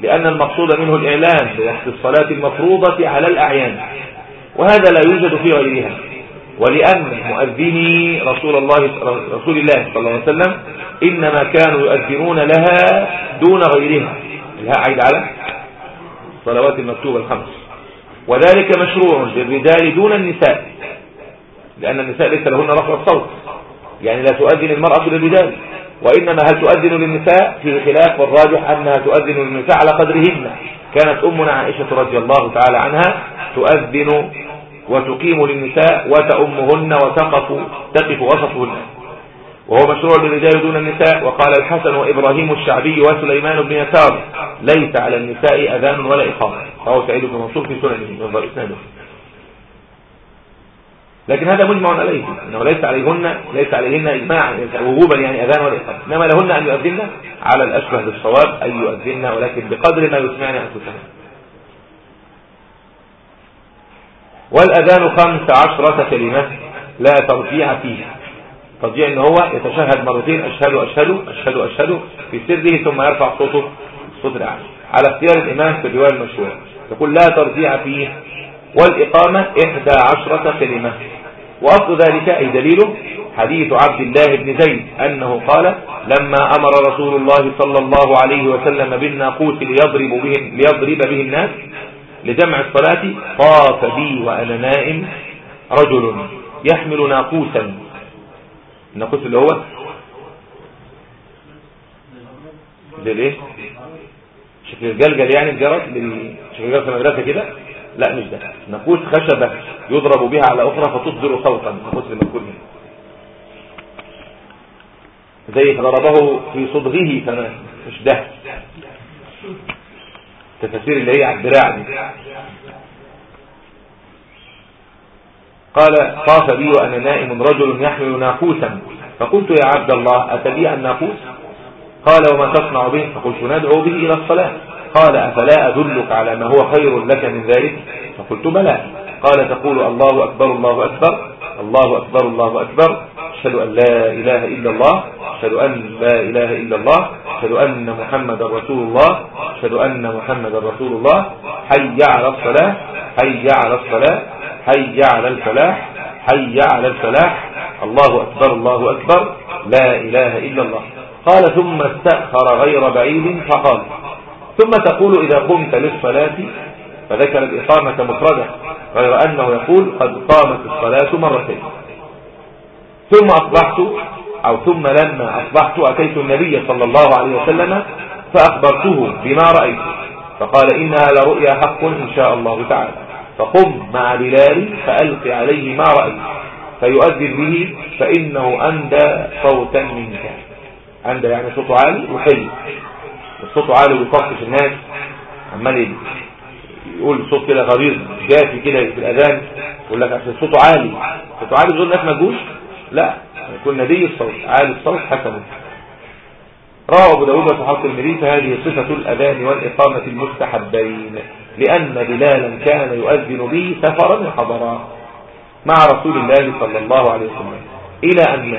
لأن المقصود منه الإعلان بوقت الصلاة المفروضة على الأعيان. وهذا لا يوجد في غيرها. ولأن مؤذني رسول الله رسول الله صلى الله عليه وسلم إنما كانوا يؤذنون لها دون غيرها. الها عيد على؟ الصلوات المكتوبة الخمس. وذلك مشروع للرجال دون النساء لأن النساء ليس لهن رفع الصوت. يعني لا تؤذن المرأة للرجال وإنما هل تؤذن للنساء؟ في خلاف والراجح أنها تؤذن للنساء على قدرهن. كانت أمنا عائشة رضي الله تعالى عنها تؤذن وتقيم للنساء وتأمهن وتقف تقف وسطهن. وهو مشروع للرجال دون النساء وقال الحسن وإبراهيم الشعبي وسليمان بن يسار ليس على النساء أذان ولا إقامة. فهو سعيد بن منصور في سننه ينظر إسناده. لكن هذا مجمع عليه إنه ليس عليهن ليس عليهن إجماع وجوبا يعني أذان ولا إقامة. إنما لهن أن يؤذن على الأشبه بالصواب أن يؤذن ولكن بقدر ما يسمعن أنفسهن. والأذان خمس عشرة كلمة لا ترجيع فيه ترجيع إن هو يتشهد مرتين أشهد أشهد أشهد أشهد في سره ثم يرفع صوته الصوت الاعلى على اختيار الإمام في الرواية المشهورة يقول لا ترجيع فيه والإقامة إحدى عشرة كلمة. وأصل ذلك أي دليله حديث عبد الله بن زيد أنه قال لما أمر رسول الله صلى الله عليه وسلم بالناقوس ليضرب به, ليضرب به الناس لجمع الصلاة طاف بي وأنا نائم رجل يحمل ناقوسا. الناقوس اللي هو زي الايه شكل الجلجل يعني الجرس شكل الجرس المدرسة كده؟ لا مش ده. نقوس خشبة يضرب بها على أخرى فتصدر صوتا. نقوس المذكور زي ضربه في صدغه كمان مش ده. التفاسير اللي هي على الدراع دي. قال طاف بي وأنا نائم رجل يحمل ناقوسا. فقلت يا عبد الله أتبيع الناقوس؟ قال وما تصنع به؟ فقلت ندعو به إلى الصلاة. قال أفلا أدلك على ما هو خير لك من ذلك؟ فقلت بلى. قال تقول الله أكبر الله أكبر الله أكبر الله أكبر أشهد أن لا إله إلا الله أشهد أن لا إله إلا الله أشهد أن محمد رسول الله أشهد أن محمد رسول الله حي على الصلاة حي على الصلاة. حي على الفلاح حي على الفلاح. الله أكبر الله أكبر. لا إله إلا الله. قال ثم استأخر غير بعيد فقال. ثم تقول إذا قمت للصلاة فذكر الإقامة مفردة غير أنه يقول قد قامت الصلاة مرتين. ثم أصبحت أو ثم لما أصبحت أتيت النبي صلى الله عليه وسلم فأخبرته بما رأيت. فقال إنها لرؤيا حق إن شاء الله تعالى. فقم مع بلال فألق عليه ما رأيت فيؤذن به فإنه أندى صوتا منك أندى يعني صوت عالي وحلو. الصوت عالي ويطفش الناس عمال يقول صوت كده غليظ جافي كده في الأذان يقول لك عشان صوته عالي. صوته عالي بيقول الناس ما تجوش لا يكون نبي الصوت عالي الصوت حسن روى أبو داود وصحاب الترمذي فهذه صفة الأذان والإقامة المستحبين. لأن بلالا كان يؤذن به سفرا وحضرا مع رسول الله صلى الله عليه وسلم. إلى أن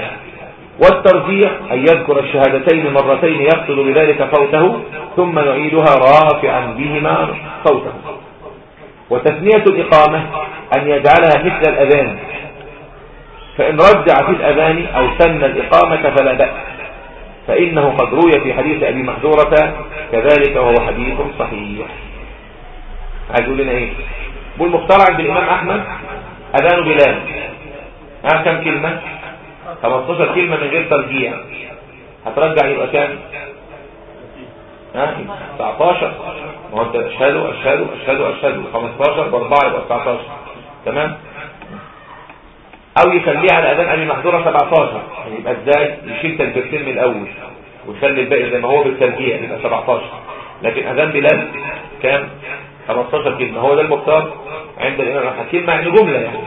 والترجيح أن يذكر الشهادتين مرتين يقصد بذلك صوته ثم يعيدها رافعا بهما صوته. وتثنية الإقامة أن يجعلها مثل الأذان. فإن رجع في الأذان أو سن الإقامة فلا بأس. فإنه قد روي في حديث أبي محذورة كذلك وهو حديث صحيح. عايز يقول لنا إيه؟ بقول مختار عند الإمام أحمد أذان بلال. ها كم كلمة؟ 15 كلمة من غير ترجيع. هترجع يبقى كام؟ ها 19 ما هو أنت اشهد اشهد اشهد اشهد 15 بأربعة يبقى 19 تمام؟ أو يخليه على أذان أبي محذورة 17 يبقى إزاي؟ يشيل تكبيرتين من الأول ويخلي الباقي زي ما هو بالترجيع يبقى 17 لكن أذان بلال كام؟ 15 كلمه هو ده المختار عند الإمام الحكيم مع جملة يعني؟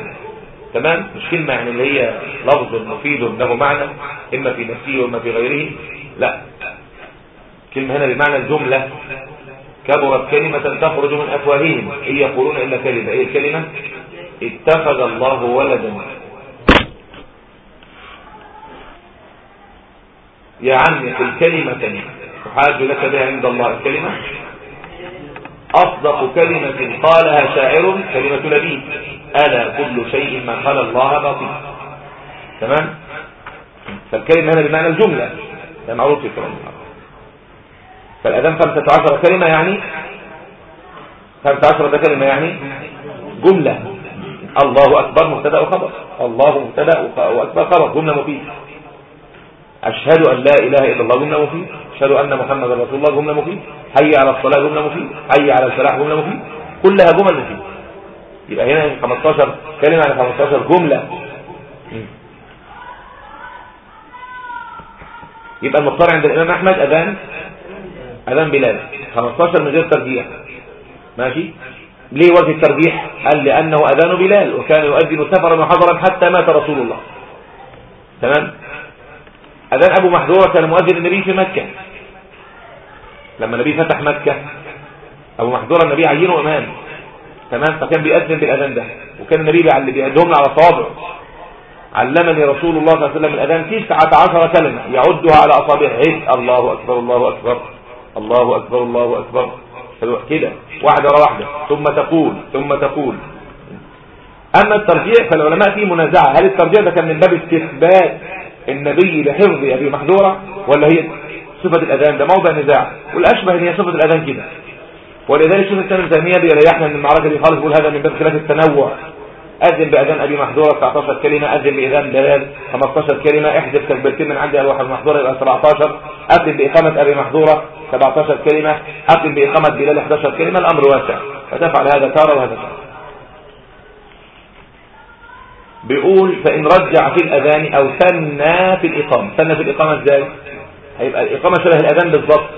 تمام؟ مش كلمة يعني اللي هي لفظ مفيد له معنى إما في نفسه وإما في غيره. لا. كلمة هنا بمعنى الجملة. كبرت كلمة تخرج من أفواههم. إن يقولون إلا كلمة؟ إيه الكلمة؟ اتخذ الله ولدا. يا عمي الكلمة تحاج لك بها عند الله الكلمة. أصدق كلمة قالها شاعر كلمة نبي. ألا كل شيء ما قال الله باطل. تمام؟ فالكلمة هنا بمعنى الجملة. ده معروف في الكلام فالأذان 15 كلمة يعني؟ 15 ده كلمة يعني؟ جملة. الله أكبر مبتدأ وخبر الله مبتدأ وأكبر خبر. جملة مفيدة. أشهد أن لا إله إلا الله جملة مفيدة. أشهد أن محمد رسول الله جملة مفيدة. حي على الصلاة جملة مفيدة. حي على الفلاح جملة مفيدة. كلها جمل مفيدة. يبقى هنا 15 كلمة على 15 جملة. يبقى المختار عند الإمام أحمد أذان أذان بلال. 15 من غير ترجيح. ماشي؟ ليه وجه الترجيح؟ قال لأنه أذان بلال وكان يؤذن سفرا وحضرا حتى مات رسول الله. تمام؟ أذان أبو محذورة كان مؤذن النبي في مكة. لما النبي فتح مكة أبو محذورة النبي عينه إمام. تمام؟ فكان بيأذن بالأذان ده. وكان النبي بيعدهم على صابع. علمني رسول الله صلى الله عليه وسلم تسعة عشر كلمة. يعدها على أصابعه. عد الله أكبر الله أكبر الله أكبر الله أكبر. كده. واحدة ورا واحدة. ثم تقول ثم تقول. أما الترجيع فالعلماء فيه منازعة. هل الترجيع ده كان من باب استثبات النبي لحفظ أبي محذورة ولا هي صفة الأذان؟ ده موضع نزاع. والأشبه إن هي صفة الأذان كده. ولذلك شوف السنة الزهمية بيريحنا من المعركة دي خالص يقول هذا من باب خلاف التنوع. أذن بأذان أبي محذورة 19 كلمة أذن بأذان بلال 15 كلمة. احذف تكبيرتين من عندي الواحد محذورة يبقى 17 أذن بإقامة أبي محذورة 17 كلمة. أذن بإقامة بلال 11 كلمة. الأمر واسع. فتفعل هذا تارة وهذا تارة. بيقول فإن رجع في الأذان أو ثنى في الإقامة. ثنى في الإقامة إزاي؟ هيبقى الإقامة شبه الأذان بالضبط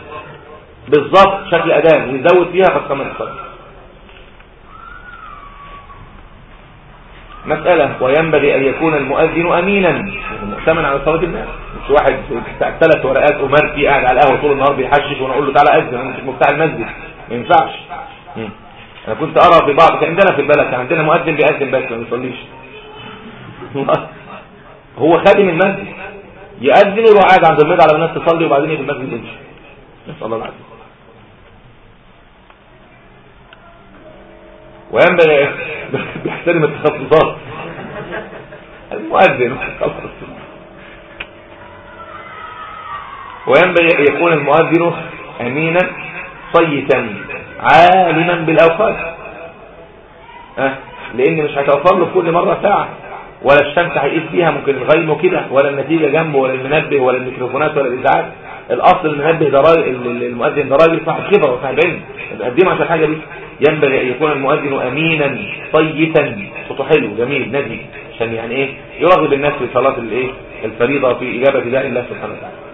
بالضبط شكل أذان يزود فيها قد كما مسألة وينبغي أن يكون المؤذن أمينا. مؤتمن على صلاة الناس. مش واحد ثلاث ورقات أمرتي قاعد على القهوة طول النهار بيحشش وأنا أقول له تعالى أذن أنا مش مفتاح المسجد. ما ينفعش. أنا كنت أرى في بعض كان عندنا في البلد كان عندنا مؤذن بيأذن بس ما بيصليش. هو خادم المسجد يأذن ويروح قاعد عند الميض على الناس تصلي وبعدين يجي المسجد يمشي. نسأل الله العافية. وينبغي بيحترم التخصصات. المؤذن. وينبغي أن يكون المؤذن أمينا صيتا عالما بالأوقات. أه؟ لأن مش هتوصل له كل مرة ساعة. ولا الشمس هيقيس فيها ممكن الغيم كده ولا النتيجة جنبه ولا المنبه ولا الميكروفونات ولا الإذاعات الأصل المنبه ده المؤذن ده راجل صاحب خبرة وصاحب علم نقدمه عشان الحاجة دي. ينبغي أن يكون المؤذن أمينا صيتا صوته حلو جميل نزي عشان يعني إيه؟ يرغب الناس في صلاة الإيه الفريضة في إجابة داء الله سبحانه وتعالى.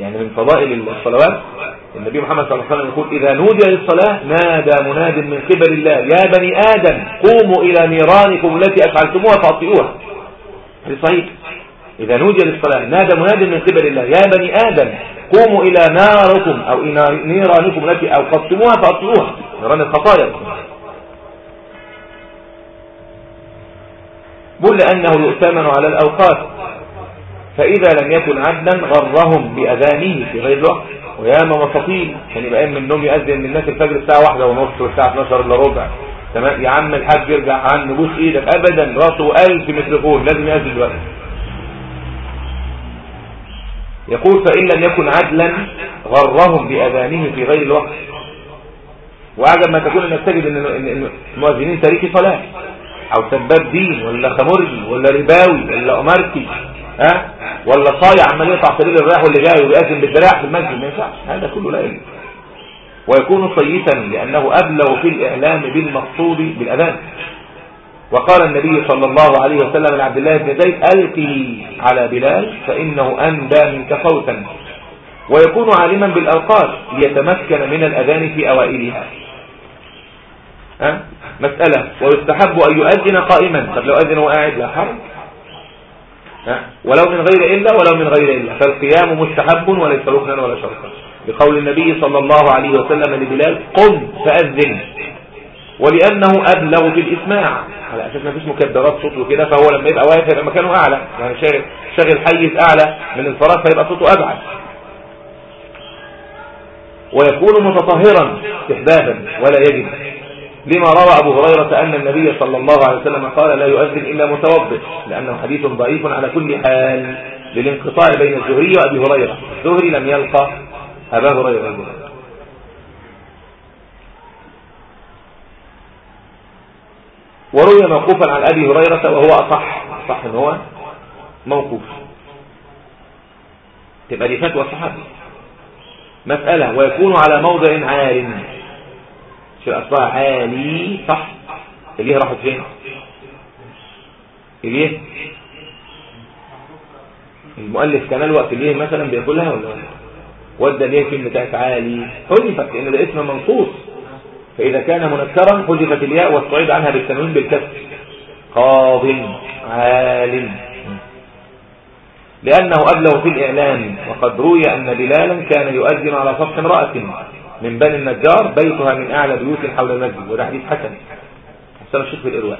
يعني من فضائل الصلوات النبي محمد صلى الله عليه وسلم يقول إذا نودي للصلاة نادى مناد من قبل الله يا بني آدم قوموا إلى نيرانكم التي أفعلتموها فأطئوها هذه صحيح. إذا نودي للصلاة نادى مناد من قبل الله يا بني آدم قوموا إلى ناركم أو إلى نيرانكم التي أوقفتموها فأطئوها نيران الخطايا. قل لأنه يؤتمن على الأوقات. فإذا لم يكن عدلا غرهم بأذانه في غير الوقت. وياما مساطيل يعني يبقى من النوم يأذن للناس الفجر الساعة واحدة ونص والساعة 12 إلا ربع. تمام؟ يا عم الحاج يرجع عن نبوس إيدك. ابدا رأسه ألف ميكروفون لازم يأذن دلوقتي. يقول فإن لم يكن عدلا غرهم بأذانه في غير الوقت. وأعجب ما تكون إنك تجد إن المؤذنين تاريخي صلاة. أو سباب دين ولا خمرجي ولا رباوي ولا امركي ها؟ ولا صايع عمال يقطع سبيل الرايح واللي جاي ويأذن بالدراع في المسجد ما ينفعش. هذا كله لا يلزم ويكون صيتا لأنه أبلغ في الإعلام بالمقصود بالأذان. وقال النبي صلى الله عليه وسلم لعبد الله بن زيد ألقي على بلال فإنه أندى منك صوتا. ويكون عالما بالأوقات ليتمكن من الأذان في أوائلها. ها؟ مسألة. ويستحب أن يؤذن قائما. طب لو أذن وقاعد لا حرج. ولو من غير إلا ولو من غير إلا. فالقيام مستحب وليس ركنا ولا شرطا. بقول النبي صلى الله عليه وسلم لبلال قم فأذن. ولأنه أبلغ في الإسماع. على أساس ما فيش مكبرات صوت وكده فهو لما يبقى واقف يبقى مكانه أعلى. يعني شاغل شاغل حيز أعلى من الفراغ فيبقى صوته أبعد. ويكون متطهرا استحبابا ولا يجب. لما روى أبو هريرة أن النبي صلى الله عليه وسلم قال لا يؤذن إلا متوضئ لأنه حديث ضعيف على كل حال. للانقطاع بين الزهري وأبي هريرة. الزهري لم يلقى أبا هريرة وروي موقوفا عن أبي هريرة وهو أصح. صح إن هو موقوف. تبقى دي فتوى الصحابي. مسألة ويكون على موضع شو أصلها عالي صح؟ اللي راحت فين؟ اللي المؤلف كان الوقت اللي مثلا بيقولها ولا؟ ودى ليه كلمة بتاعت عالي؟ حذفت لأن ده اسم منصوص فإذا كان منكرا حذفت الياء والصعيد عنها بالتنوين بالكسر. قاض عال. لأنه أبلغ في الإعلام وقد روي أن بلالا كان يؤذن على سطح امرأة. من بني النجار بيتها من أعلى بيوت حول المسجد وده حديث حسن. حسن الشيخ في الإرواء.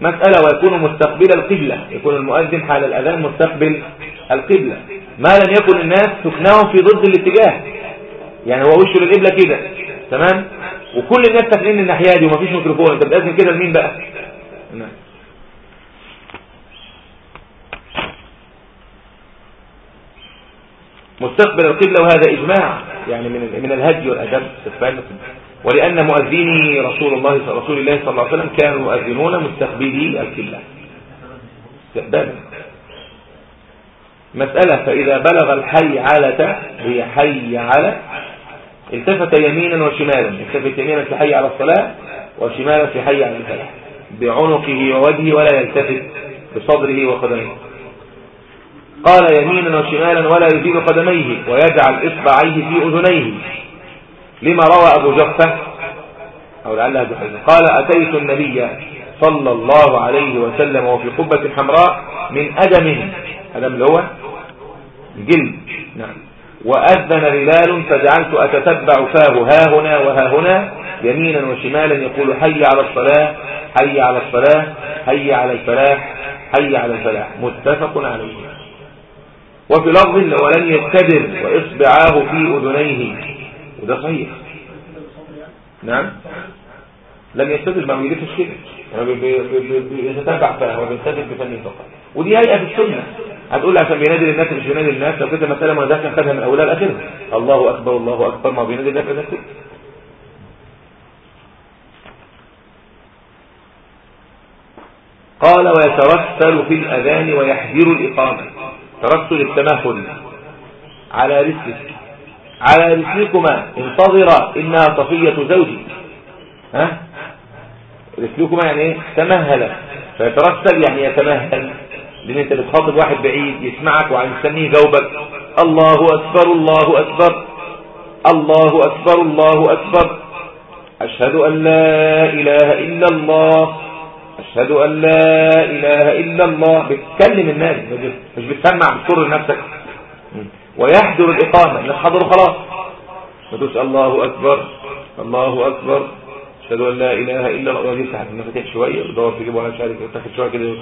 مسألة ويكون مستقبل القبلة يكون المؤذن حال الأذان مستقبل القبلة. ما لم يكن الناس سكناهم في ضد الاتجاه. يعني هو وشه للقبلة كده؟ تمام؟ وكل الناس تفلين الناحية دي ومفيش ميكروفون. أنت بتأذن كده لمين بقى؟ مستقبل القبلة وهذا إجماع يعني من من الهدي والأدب ولأن مؤذني رسول الله رسول الله صلى الله عليه وسلم كانوا مؤذنون مستقبلي القبلة. استقبالا مسألة فإذا بلغ الحي على هي حي على التفت يمينا وشمالا. التفت يمينا في حي على الصلاة وشمالا في حي على الفلاح. بعنقه ووجهه ولا يلتفت بصدره وقدميه. قال يمينا وشمالا ولا يزيد قدميه ويجعل إصبعيه في أذنيه. لما روى أبو جفة أو لعلها جحيفة قال أتيت النبي صلى الله عليه وسلم وفي قبة حمراء من أدم. أدم اللي هو؟ جلد. نعم. وأذن بلال فجعلت أتتبع فاه ها هنا وها هنا. يمينا وشمالا يقول حي على الصلاة حي على الصلاة حي على الفلاح حي على الفلاح. متفق عليه. وفي لفظ ولن يكتبر وإصبعاه في أذنيه. وده صحيح. نعم. لم يستدل ما كده يعني بيتتبع فيها وبيستدل بفنه فقط. ودي هيئة في السنة. هتقول عشان بينادي الناس مش بينادي الناس لو كده مسألة ما كان خدها من أولها لآخرها. الله أكبر الله أكبر ما بينادي الناس ده كده قال ويترسل في الأذان ويحذر الإقامة. ترسل التمهل على رسلك على رسلكما انتظر إنها صفية زوجي ها؟ رسلكما يعني إيه؟ تمهل. فيترسل يعني يتمهل. لأن أنت بتخاطب واحد بعيد يسمعك وعن مستنيه يجاوبك الله أكبر الله أكبر. الله أكبر الله أكبر. أشهد أن لا إله إلا الله. أشهد أن لا إله إلا الله. بتكلم الناس مش بتسمع بتكرر لنفسك ويحضر الإقامة. الناس حضروا خلاص. ما الله أكبر الله أكبر. أشهد أن لا إله إلا الله. يفتح تحت المفاتيح شوية ودور تجيبه ولا مش عارف تاخد شوية كده.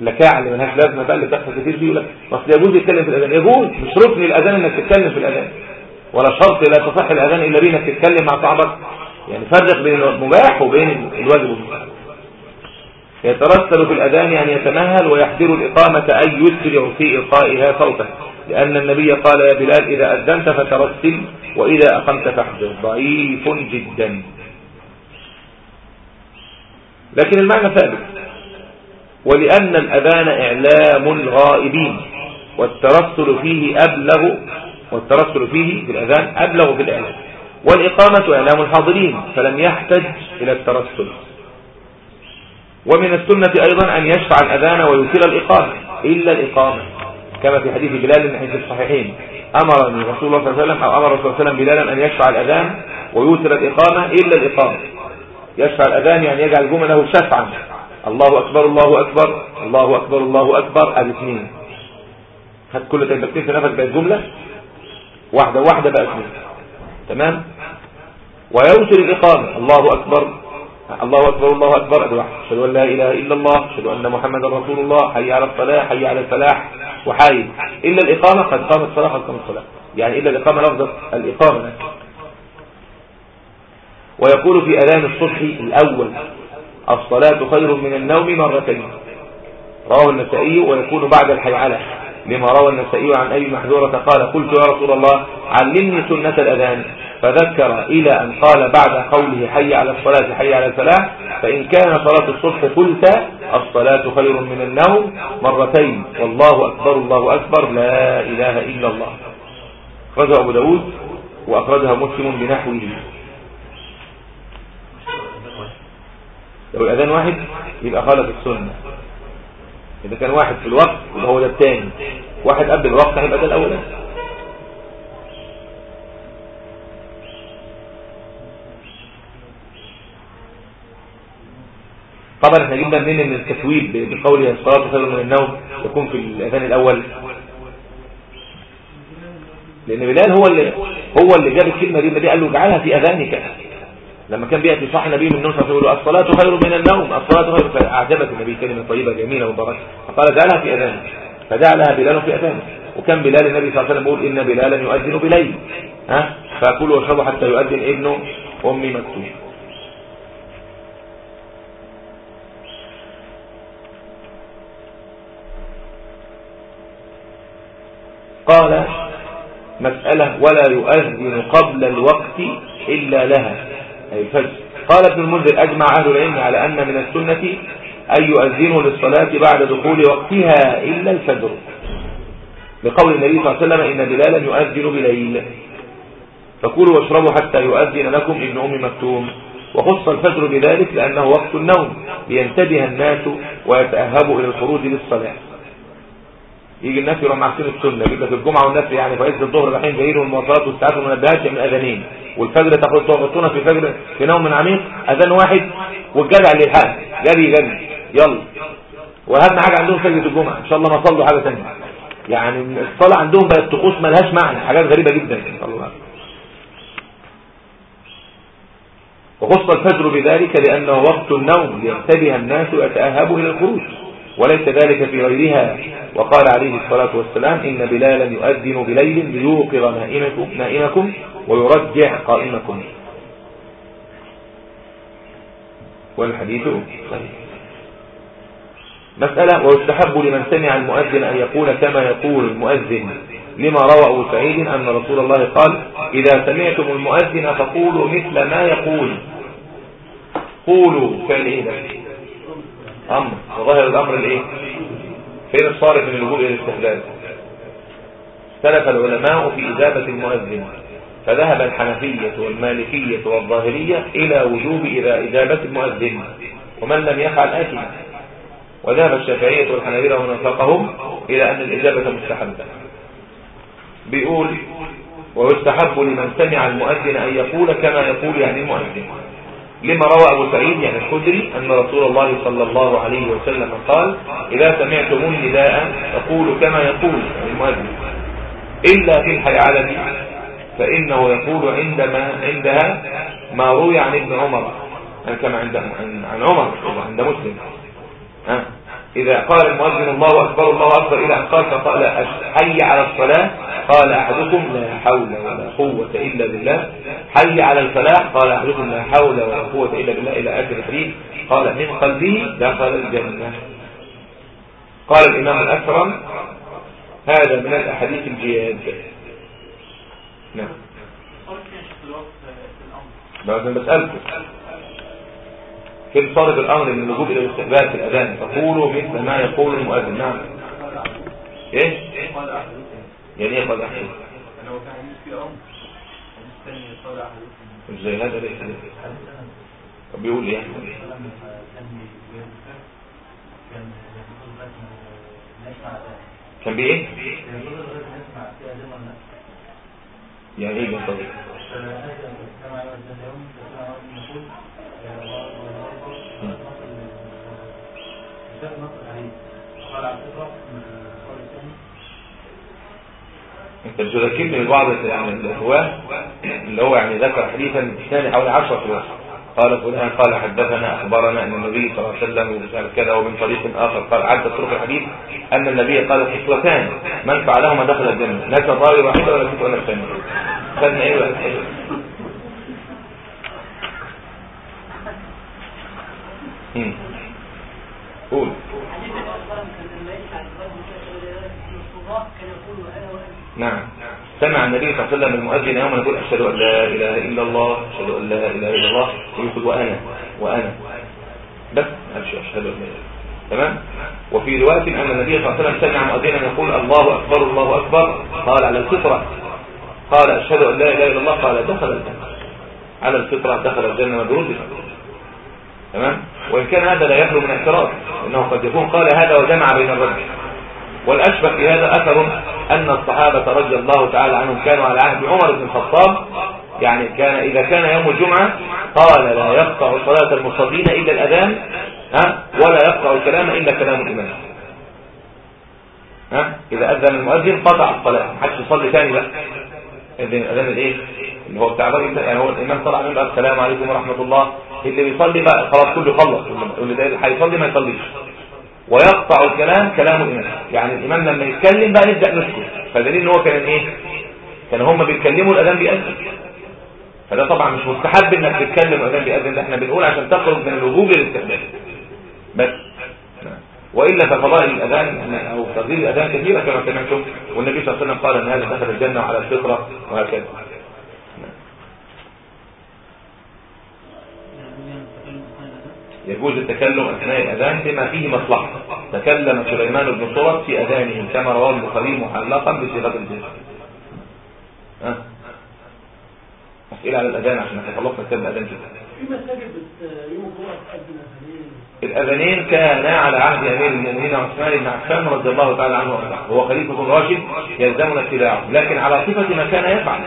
لكاع اللي ملهاش لازمة. بقى اللي بتحصل كتير دي لك أصل يجوز يتكلم في الأذان. يجوز. مش ركن الأذان إنك تتكلم في الأذان. ولا شرط لا تصح الأذان إلا بينك تتكلم مع صاحبك. يعني فرق بين المباح وبين الواجب. والمستحب يترسل في الأذان أن يتمهل ويحضر الإقامة أي يسرع في إلقائها صوتا لأن النبي قال يا بلال إذا أذنت فترسل وإذا أقمت فاحضر. ضعيف جدا. لكن المعنى ثابت. ولأن الأذان إعلام الغائبين والترسل فيه أبلغ والترسل فيه في الأذان أبلغ في الإعلام. والإقامة إعلام الحاضرين فلم يحتج إلى الترسل. ومن السنة أيضا أن يشفع الأذان ويثير الإقامة. إلا الإقامة. كما في حديث بلال من حديث الصحيحين. أمرني رسول الله صلى الله عليه وسلم أو أمر رسول الله صلى الله عليه وسلم بلالا أن يشفع الأذان ويوتر الإقامة إلا الإقامة. يشفع الأذان يعني يجعل جمله له شفعا. الله أكبر الله أكبر الله أكبر الله أكبر. أبي اثنين خد كل تكبيرتين في نفس بقت جملة. واحدة واحدة بقى اثنين تمام؟ ويوتر الإقامة. الله أكبر. الله أكبر الله أكبر. واحد أشهد أن لا إله إلا الله أشهد أن محمدا رسول الله. حي على الصلاة حي على الفلاح. وحي. إلا الإقامة قد قامت الصلاة قد قامت الصلاة يعني إلا الإقامة لفظة الإقامة. ويقول في أذان الصبح الأول الصلاة خير من النوم مرتين. رواه النسائي ويكون بعد الحيعلة. لما روى النسائي عن أبي محذورة قال قلت يا رسول الله علمني سنة الأذان. فذكر إلى أن قال بعد قوله حي على الصلاة حي على الفلاح فإن كان صلاة الصبح قلت الصلاة خير من النوم مرتين والله أكبر الله أكبر لا إله إلا الله. أخرجه أبو داود وأخرجها مسلم بنحوه. لو الأذان واحد يبقى خالف السنة. إذا كان واحد في الوقت يبقى هو ده الثاني. واحد قبل الوقت هيبقى ده الأولاني طبعا إحنا جبنا منين إن التسويب بقول الصلاة خير من النوم يكون في الأذان الأول؟ لأن بلال هو اللي هو اللي جاب الكلمة دي النبي قال له اجعلها في أذانك. لما كان بيأتي صح النبي من النوم فيقول الصلاة خير من النوم الصلاة خير. فأعجبت النبي كلمة طيبة جميلة مباركة فقال جعلها في أذانك. فجعلها بلال في أذانه وكان بلال النبي صلى الله عليه وسلم يقول إن بلالا يؤذن بليل. ها؟ فأكلوا واشربوا حتى يؤذن ابنه أمي مكتوب قال مسألة ولا يؤذن قبل الوقت إلا لها أي الفجر. قال ابن المنذر أجمع أهل العلم على أن من السنة أن يؤذنوا للصلاة بعد دخول وقتها إلا الفجر. لقول النبي صلى الله عليه وسلم إن بلالا يؤذن بليل. فكلوا واشربوا حتى يؤذن لكم ابن أم مكتوم. وخص الفجر بذلك لأنه وقت النوم لينتبه الناس ويتأهبوا إلى الخروج للصلاة. يجي الناس يروح معسين السنة. يجيب لك الجمعة والناس يعني في عز الظهر رايحين جايين والمواصلات والساعات والمنبهات من أذانين والفجر تاخد تغطونا في فجر في نوم عميق أذان واحد والجدع اللي يلحق جري جري يلا. وأهم حاجة عندهم سجدة الجمعة. إن شاء الله ما صلوا حاجة ثانية يعني الصلاة عندهم بقت طقوس ملهاش معنى. حاجات غريبة جدا. الله. وخص الفجر بذلك لأنه وقت النوم لينتبه الناس ويتأهبوا إلى الخروج. وليس ذلك في غيرها. وقال عليه الصلاة والسلام إن بلالا يؤذن بليل ليوقظ نائمكم, نائمكم ويرجع قائمكم. والحديث مسألة ويستحب لمن سمع المؤذن أن يقول كما يقول المؤذن. لما روى أبو سعيد أن رسول الله قال إذا سمعتم المؤذن فقولوا مثل ما يقول. قولوا فعل أمر. وظاهر الأمر الإيه؟ فين الصارف من اللجوء إلى الاستحلال اختلف العلماء في إجابة المؤذن فذهب الحنفية والمالكية والظاهرية إلى وجوب إلى إجابة المؤذن ومن لم يفعل آثم وذهب الشافعية والحنابلة ونفقهم إلى أن الإجابة مستحبة. بيقول ويستحب لمن سمع المؤذن أن يقول كما يقول يعني المؤذن. لما روى أبو سعيد يعني الخدري أن رسول الله صلى الله عليه وسلم قال إذا سمعتم النداء فقولوا كما يقول المؤذن. إلا في الحيعلة فإنه يقول عندما عندها ما روي عن ابن عمر. يعني كما عند عن عمر عند مسلم. إذا قال المؤذن الله أكبر الله أكبر إلى قال فقال حي على الصلاة؟ قال أحدكم لا حول ولا قوة إلا بالله. حي على الفلاح؟ قال أحدكم لا حول ولا قوة إلا بالله إلى آخر الحديث. قال من قلبه دخل الجنة. قال الإمام الأكرم هذا من الأحاديث الجياد. نعم. بعد ما بسألكم كيف صارف الأمر من الوجوب إلى الاستقبال في الأذان. فقولوا مثل ما يقول المؤذن. نعم. إيه؟ يعني إيه قال أحد مش زي هذا ليس طب بيقول إيه كان بإيه؟ يعني انت بتذكرني ببعض يعني الاخوان اللي هو يعني ذكر حديثا ثاني حوالي 10 في الوقت قال فلان قال حدثنا أخبرنا أن النبي صلى الله عليه وسلم كذا ومن طريق آخر. قال عدت طرق الحديث. أن النبي قال خصلتان من فعلهما دخل الجنة. لا تضاوي واحدة ولا تسوى الثانية خدنا إيه ولا إيه قول نعم. سمع النبي صلى الله عليه وسلم المؤذن يوم يقول أشهد أن لا إله إلا الله أشهد أن لا إله إلا الله ويقول وأنا وأنا. بس أشهد أن لا تمام؟ وفي رواية أن النبي صلى الله عليه وسلم سمع مؤذنا يقول الله أكبر الله أكبر. قال على الفطرة. قال أشهد أن لا إله إلا الله. قال دخل الجنة. على الفطرة دخل الجنة مدروس تمام؟ وإن كان هذا لا يخلو من اعتراض إنه قد يكون قال هذا وجمع بين الرجل. والأشبه في هذا أثر أن الصحابة رضي الله تعالى عنهم كانوا على عهد عمر بن الخطاب. يعني كان إذا كان يوم الجمعة قال لا يقطع صلاة المصلين إلا الأذان ها؟ ولا يقطع الكلام إلا كلام الإمام. ها؟ إذا أذن المؤذن قطع الصلاة محدش يصلي ثاني بقى. إذن الأذان الإيه؟ اللي هو بتاع يعني هو الإمام طلع منه السلام عليكم ورحمة الله. اللي بيصلي بقى خلاص كله خلص. واللي هيصلي ما يصليش. ويقطع الكلام كلام الإمام. يعني الإمام لما يتكلم بقى نبدأ نسكت فدليل إن هو كان إيه؟ كان هم بيتكلموا الأذان بيأذن فده طبعا مش مستحب إنك تتكلم الأذان بيأذن ده إحنا بنقول عشان تخرج من الوجوب للاستحباب. بس. وإلا ففضائل الأذان أو تفضيل الأذان كثيرة كما سمعتم. والنبي صلى الله عليه وسلم قال أن هذا دخل الجنة على الفطرة وهكذا. يجوز التكلم أثناء الأذان بما فيه مصلحة. تكلم سليمان بن صورت في أذانه كما رواه البخاري محلقا بصيغة الجزء ها؟ أسئلة على الأذان عشان خلصنا كتاب الأذان كده في مساجد يوم الجمعة الأذانين. كان على عهد أمير المؤمنين عثمان بن عفان رضي الله تعالى عنه وارضاه. هو خليفة راشد يلزمنا اتباعه. لكن على صفة ما كان يفعل.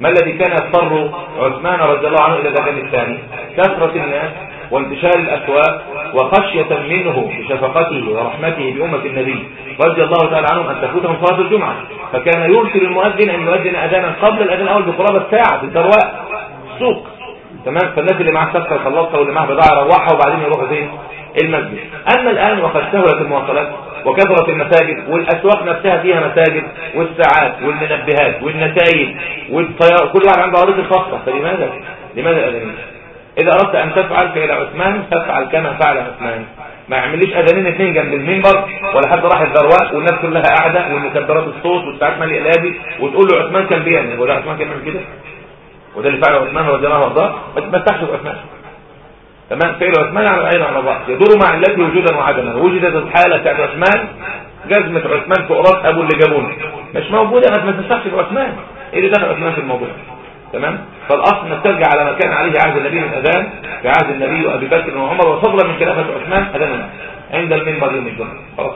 ما الذي كان يضطر عثمان رضي الله عنه إلى الأذان الثاني؟ كثرة الناس وانتشار الأسواق وخشية منه بشفقته ورحمته بأمة النبي رضي الله تعالى عنهم أن تفوتهم صلاة الجمعة. فكان يرسل المؤذن أن يؤذن أذانا قبل الأذان الأول بقرابة ساعة في الدرواء السوق تمام؟ فالناس اللي معاه سكة يخلصها واللي معاه بضاعة يروحها وبعدين يروحوا فين؟ المسجد. أما الآن وقد سهلت المواصلات وكثرت المساجد والأسواق نفسها فيها مساجد والساعات والمنبهات والنتائج والطيار كل واحد عنده عروض الخاصة فلماذا؟ لماذا الأذانين؟ إذا أردت أن تفعل فعل عثمان فافعل كما فعل عثمان. ما يعمليش أذانين اثنين جنب المنبر ولا حد راح الذرواء والناس كلها قاعدة والمكبرات الصوت والساعات مالي إلابي وتقول له عثمان كان بيعمل. ولا عثمان كان بيعمل كده؟ وده اللي فعله عثمان رضي الله عنه. ما تمسحش بعثمان تمام؟ فعل عثمان على العين على الرأس. يدور مع التي وجودا وعدما. وجدت الحالة بتاعت عثمان جزمة عثمان فوق راس أبو اللي جابونه مش موجودة ما تمسحش بعثمان إيه اللي دخل عثمان في الموضوع؟ تمام؟ فالأصل نسترجع ترجع على ما كان عليه عهد النبي من أذان في عهد النبي وابي بكر وعمر وفضلا من خلافة عثمان اذان الناس عند المنبر يوم الجمعة. خلاص.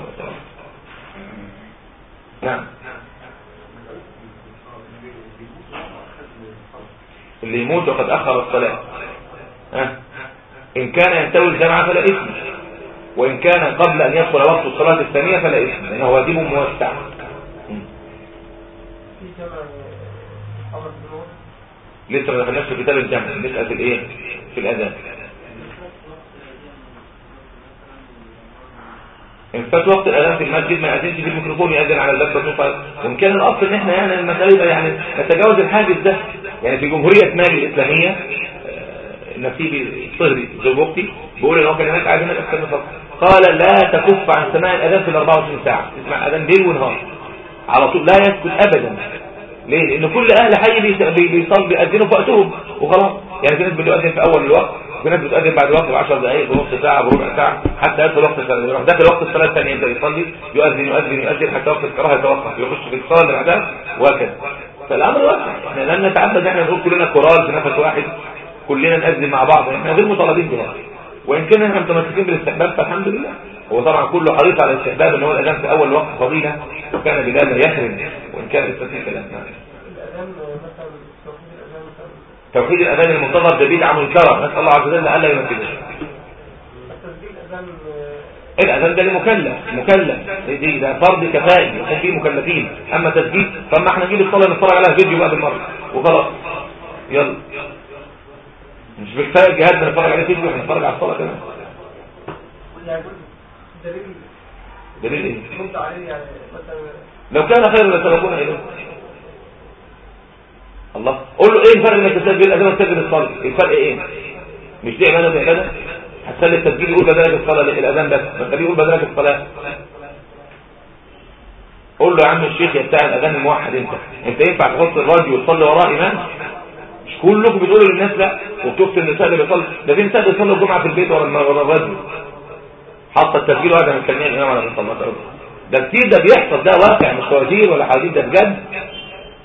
نعم. اللي يموت وقد أخر الصلاة. ها؟ إن كان ينتوي الجمعة فلا إثم. وإن كان قبل أن يدخل وقت الصلاة الثانية فلا إثم لأنه واجب موسع. في لسه ما دخلناش في كتاب الجمع نسأل في الايه؟ في الاذان إن فات وقت الأذان في المسجد ما يأذنش في الميكروفون يأذن على الباب بصوت وان كان الأصل إن إحنا يعني المسألة يعني نتجاوز الحاجز ده يعني في جمهورية مالي الإسلامية آه، نسيبي صهري زوج أختي بيقول إن هو كان هناك عايزين الاذان فقط قال لا تكف عن سماع الأذان في ال 24 ساعة تسمع أذان ليل ونهار. على طول لا يسكت ابدا. ليه؟ لأن كل أهل حي بيصلي بيأذنوا في وقتهم. وخلاص. يعني في ناس بتؤذن في أول الوقت وفي ناس بتؤذن بعد الوقت ب 10 دقائق بنص ساعة بربع ساعة حتى يدخل وقت الصلاة. يروح. داخل وقت الصلاة الثانية يبدا يصلي يؤذن يؤذن يؤذن حتى وقت الكراهه يتوقف. يخش في الصلاة اللي بعدها وهكذا. فالأمر واسع إحنا لن نتعبد ان إحنا نقول كلنا كورال في نفس واحد. كلنا نأذن مع بعض. إحنا غير مطالبين بهذا. وإن كنا إحنا متمسكين بالاستحباب فالحمد لله. هو طبعا كله حريص على الاستحباب إن هو الاذان في أول وقت فضيلة وكان بلال يحرم وإن كان التسليم كلام توحيد الأذان المنتظر ده بدعة منكرة نسأل الله عز وجل ألا ينفذه الأذان ده لمكلف مكلف. دي ده فرض كفائي يكون فيه مكلفين. أما تسجيل طب ما إحنا نجيب الصلاة نتفرج عليها فيديو بقى بالمرة وخلاص. يلا. مش بكفاية الجهاد نتفرج عليه فيديو إحنا نتفرج على الصلاة كمان. دليل. إيه؟ لو كان خير لسبقونا إليه. الله. قول له إيه الفرق بين التسجيل الاذان والتسجيل الصلاة. الفرق إيه؟ مش دي عباده بعباده هتخلي التسجيل يقول بدلك الصلاة الأذان بس. ما تخليه يقول بدلك الصلاة؟ قول له يا عم الشيخ يا بتاع الأذان الموحد أنت. أنت ينفع تحط الراديو وتصلي وراه امام مش كلكم بتقولوا للناس لا وبتفتي النساء اللي بيصلي ده في نساء بيصلوا الجمعة في البيت ورا الراديو. حاطه التسجيل وقاعده مستنيه الإمام على المصلاه ده كتير ده بيحصل ده واقع مش فوازير ولا حديث ده بجد.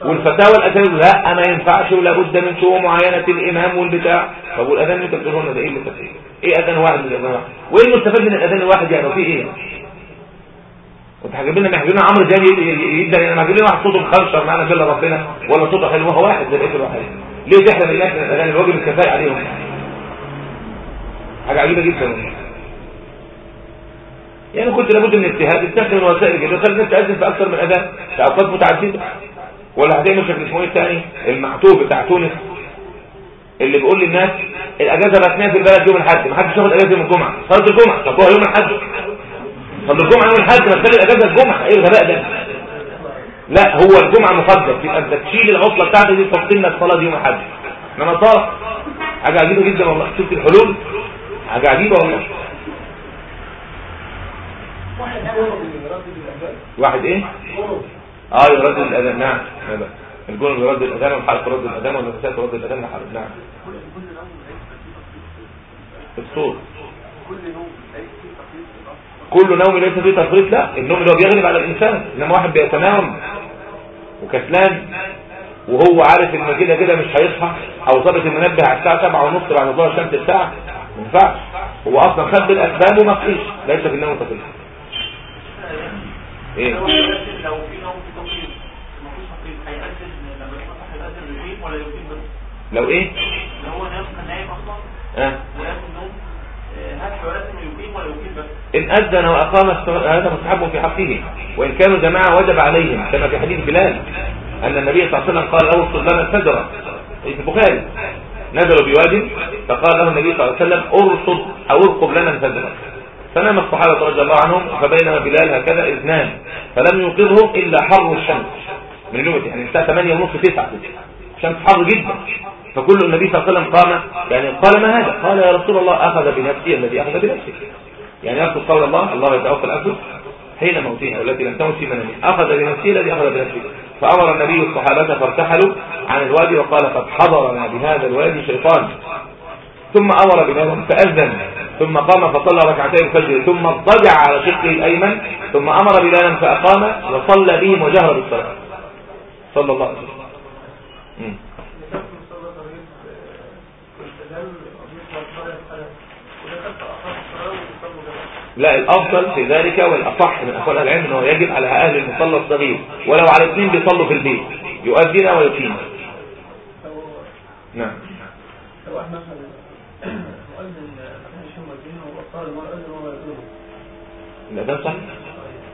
والفتاوى الأساسية لا ما ينفعش ولا بد من شو معاينة الإمام والبتاع. طب والأذان اللي انت بتقولون ده إيه اللي تفسير إيه أذان واحد من الأذان واحد وإيه المستفاد من الأذان الواحد يعني؟ وفيه إيه؟ وأنت هجيب لنا محجوبين عمرو جاي يبدا يعني محجوبين واحد صوته مخرشر معانا جل ربنا ولا صوته حلو وهو واحد زي بقية الواحد. ليه تحلم الناس من الأذان الواجب الكفايه عليهم. حاجة عجيبة جدا. يعني كنت لابد من اجتهاد استخدم وسائل جديدة. خلي الناس تأذن في أكثر من اذان في اوقات متعددة. ولا هتعمل شكل اسمه إيه الثاني المعتوب بتاع تونس اللي بيقول للناس الأجازة الرسميه في البلد يوم الأحد. ما حدش ياخد أجازة يوم الجمعة. صلاة الجمعة. طب هو يوم الأحد؟ صلاه الجمعة يوم الأحد؟ ما تخلي الأجازة الجمعة. إيه الغباء ده؟ لا هو الجمعة مقدس يبقى أنت تشيل العطلة بتاعتك دي تحط لنا الصلاه يوم الأحد. إنما صار حاجة عجيبة جدا والله. شفت الحلول؟ حاجة عجيبة والله. واحد إيه؟ آه يرد الأذان. نعم. الجنب يرد الأذان والحلق يرد الأذان والنفسات يرد الأذان والحلق نعم. الصوت. كل نوم ليس فيه تفريط؟ لا. النوم اللي هو بيغلب على الإنسان. إنما واحد بيتناوم وكسلان وهو عارف ان كده كده مش هيصحى أو ظابط المنبه على الساعة 7 ونص بعد ظهر الشمس الساعة. ما ينفعش. هو أصلا خد بالاسباب وما فيش. ليس في النوم تفريط. إيه؟ لو في تفصيل مفيش لما ولا يقيم بس. لو إيه؟ لو هو نايم كان نايم أصلا آه. وقام النوم هل هيأذن يقيم ولا يقيم بس؟ إن أذن وأقام الصلاة هذا مستحب في حقه. وإن كانوا جماعة وجب عليهم كما في حديث بلال أن النبي صلى الله عليه وسلم قال له اصل لنا الفجر في البخاري. نزلوا بواد فقال له النبي صلى الله عليه وسلم ارصد أو ارقب لنا الفجر فنام الصحابة رضي الله عنهم فبينما بلال هكذا إذ نام فلم يوقظهم إلا حر الشمس. من اليوم يعني الساعة 8 ونص 9 الشمس حر جدا. فكل النبي صلى الله عليه وسلم قام يعني قال ما هذا؟ قال يا رسول الله أخذ بنفسي الذي أخذ بنفسه يعني يقصد قول الله الله يتوفى الأنفس حين موتها والتي لم تمت في منامها. أخذ بنفسه الذي أخذ بنفسه فأمر النبي الصحابة فارتحلوا عن الوادي وقال قد حضرنا بهذا الوادي شيطان. ثم أمر بلال فأذن ثم قام فصلى ركعتين الفجر ثم اضطجع على شقه الأيمن ثم أمر بلالا فأقام وصلى بهم وجهر بالصلاة. صلى الله عليه وسلم. لا الأفضل في ذلك والأصح من أقوال العلم أنه يجب على أهل المصلى الصغير ولو على اثنين بيصلوا في البيت يؤذن ويقيم. نعم لو واحد مثلا مؤذن ما كانش هو يؤذن الأذان صح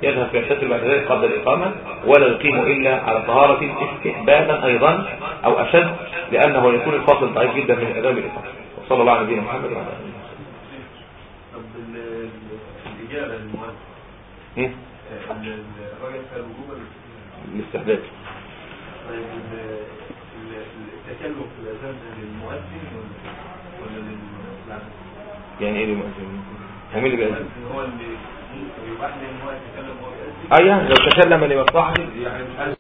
يذهب فيغتسل بعد ذلك قبل الإقامة ولا يقيم إلا على طهارة استحبابا أيضا أو أشد لأنه يكون الفاصل ضعيف جدا من الأذان بالإقامة وصلى الله على نبينا محمد وعلى آله الإجابة للمؤذن وجوبا الاستحباب طيب ال- ال- التكلف الأذان ده للمؤذن ولا؟ يعني إيه المؤذن؟ هعمل اللي بيأذن هو اللي يباح للمؤذن يتكلم وهو يأذن آه يعني لو تكلم لمصلحة. يعني مش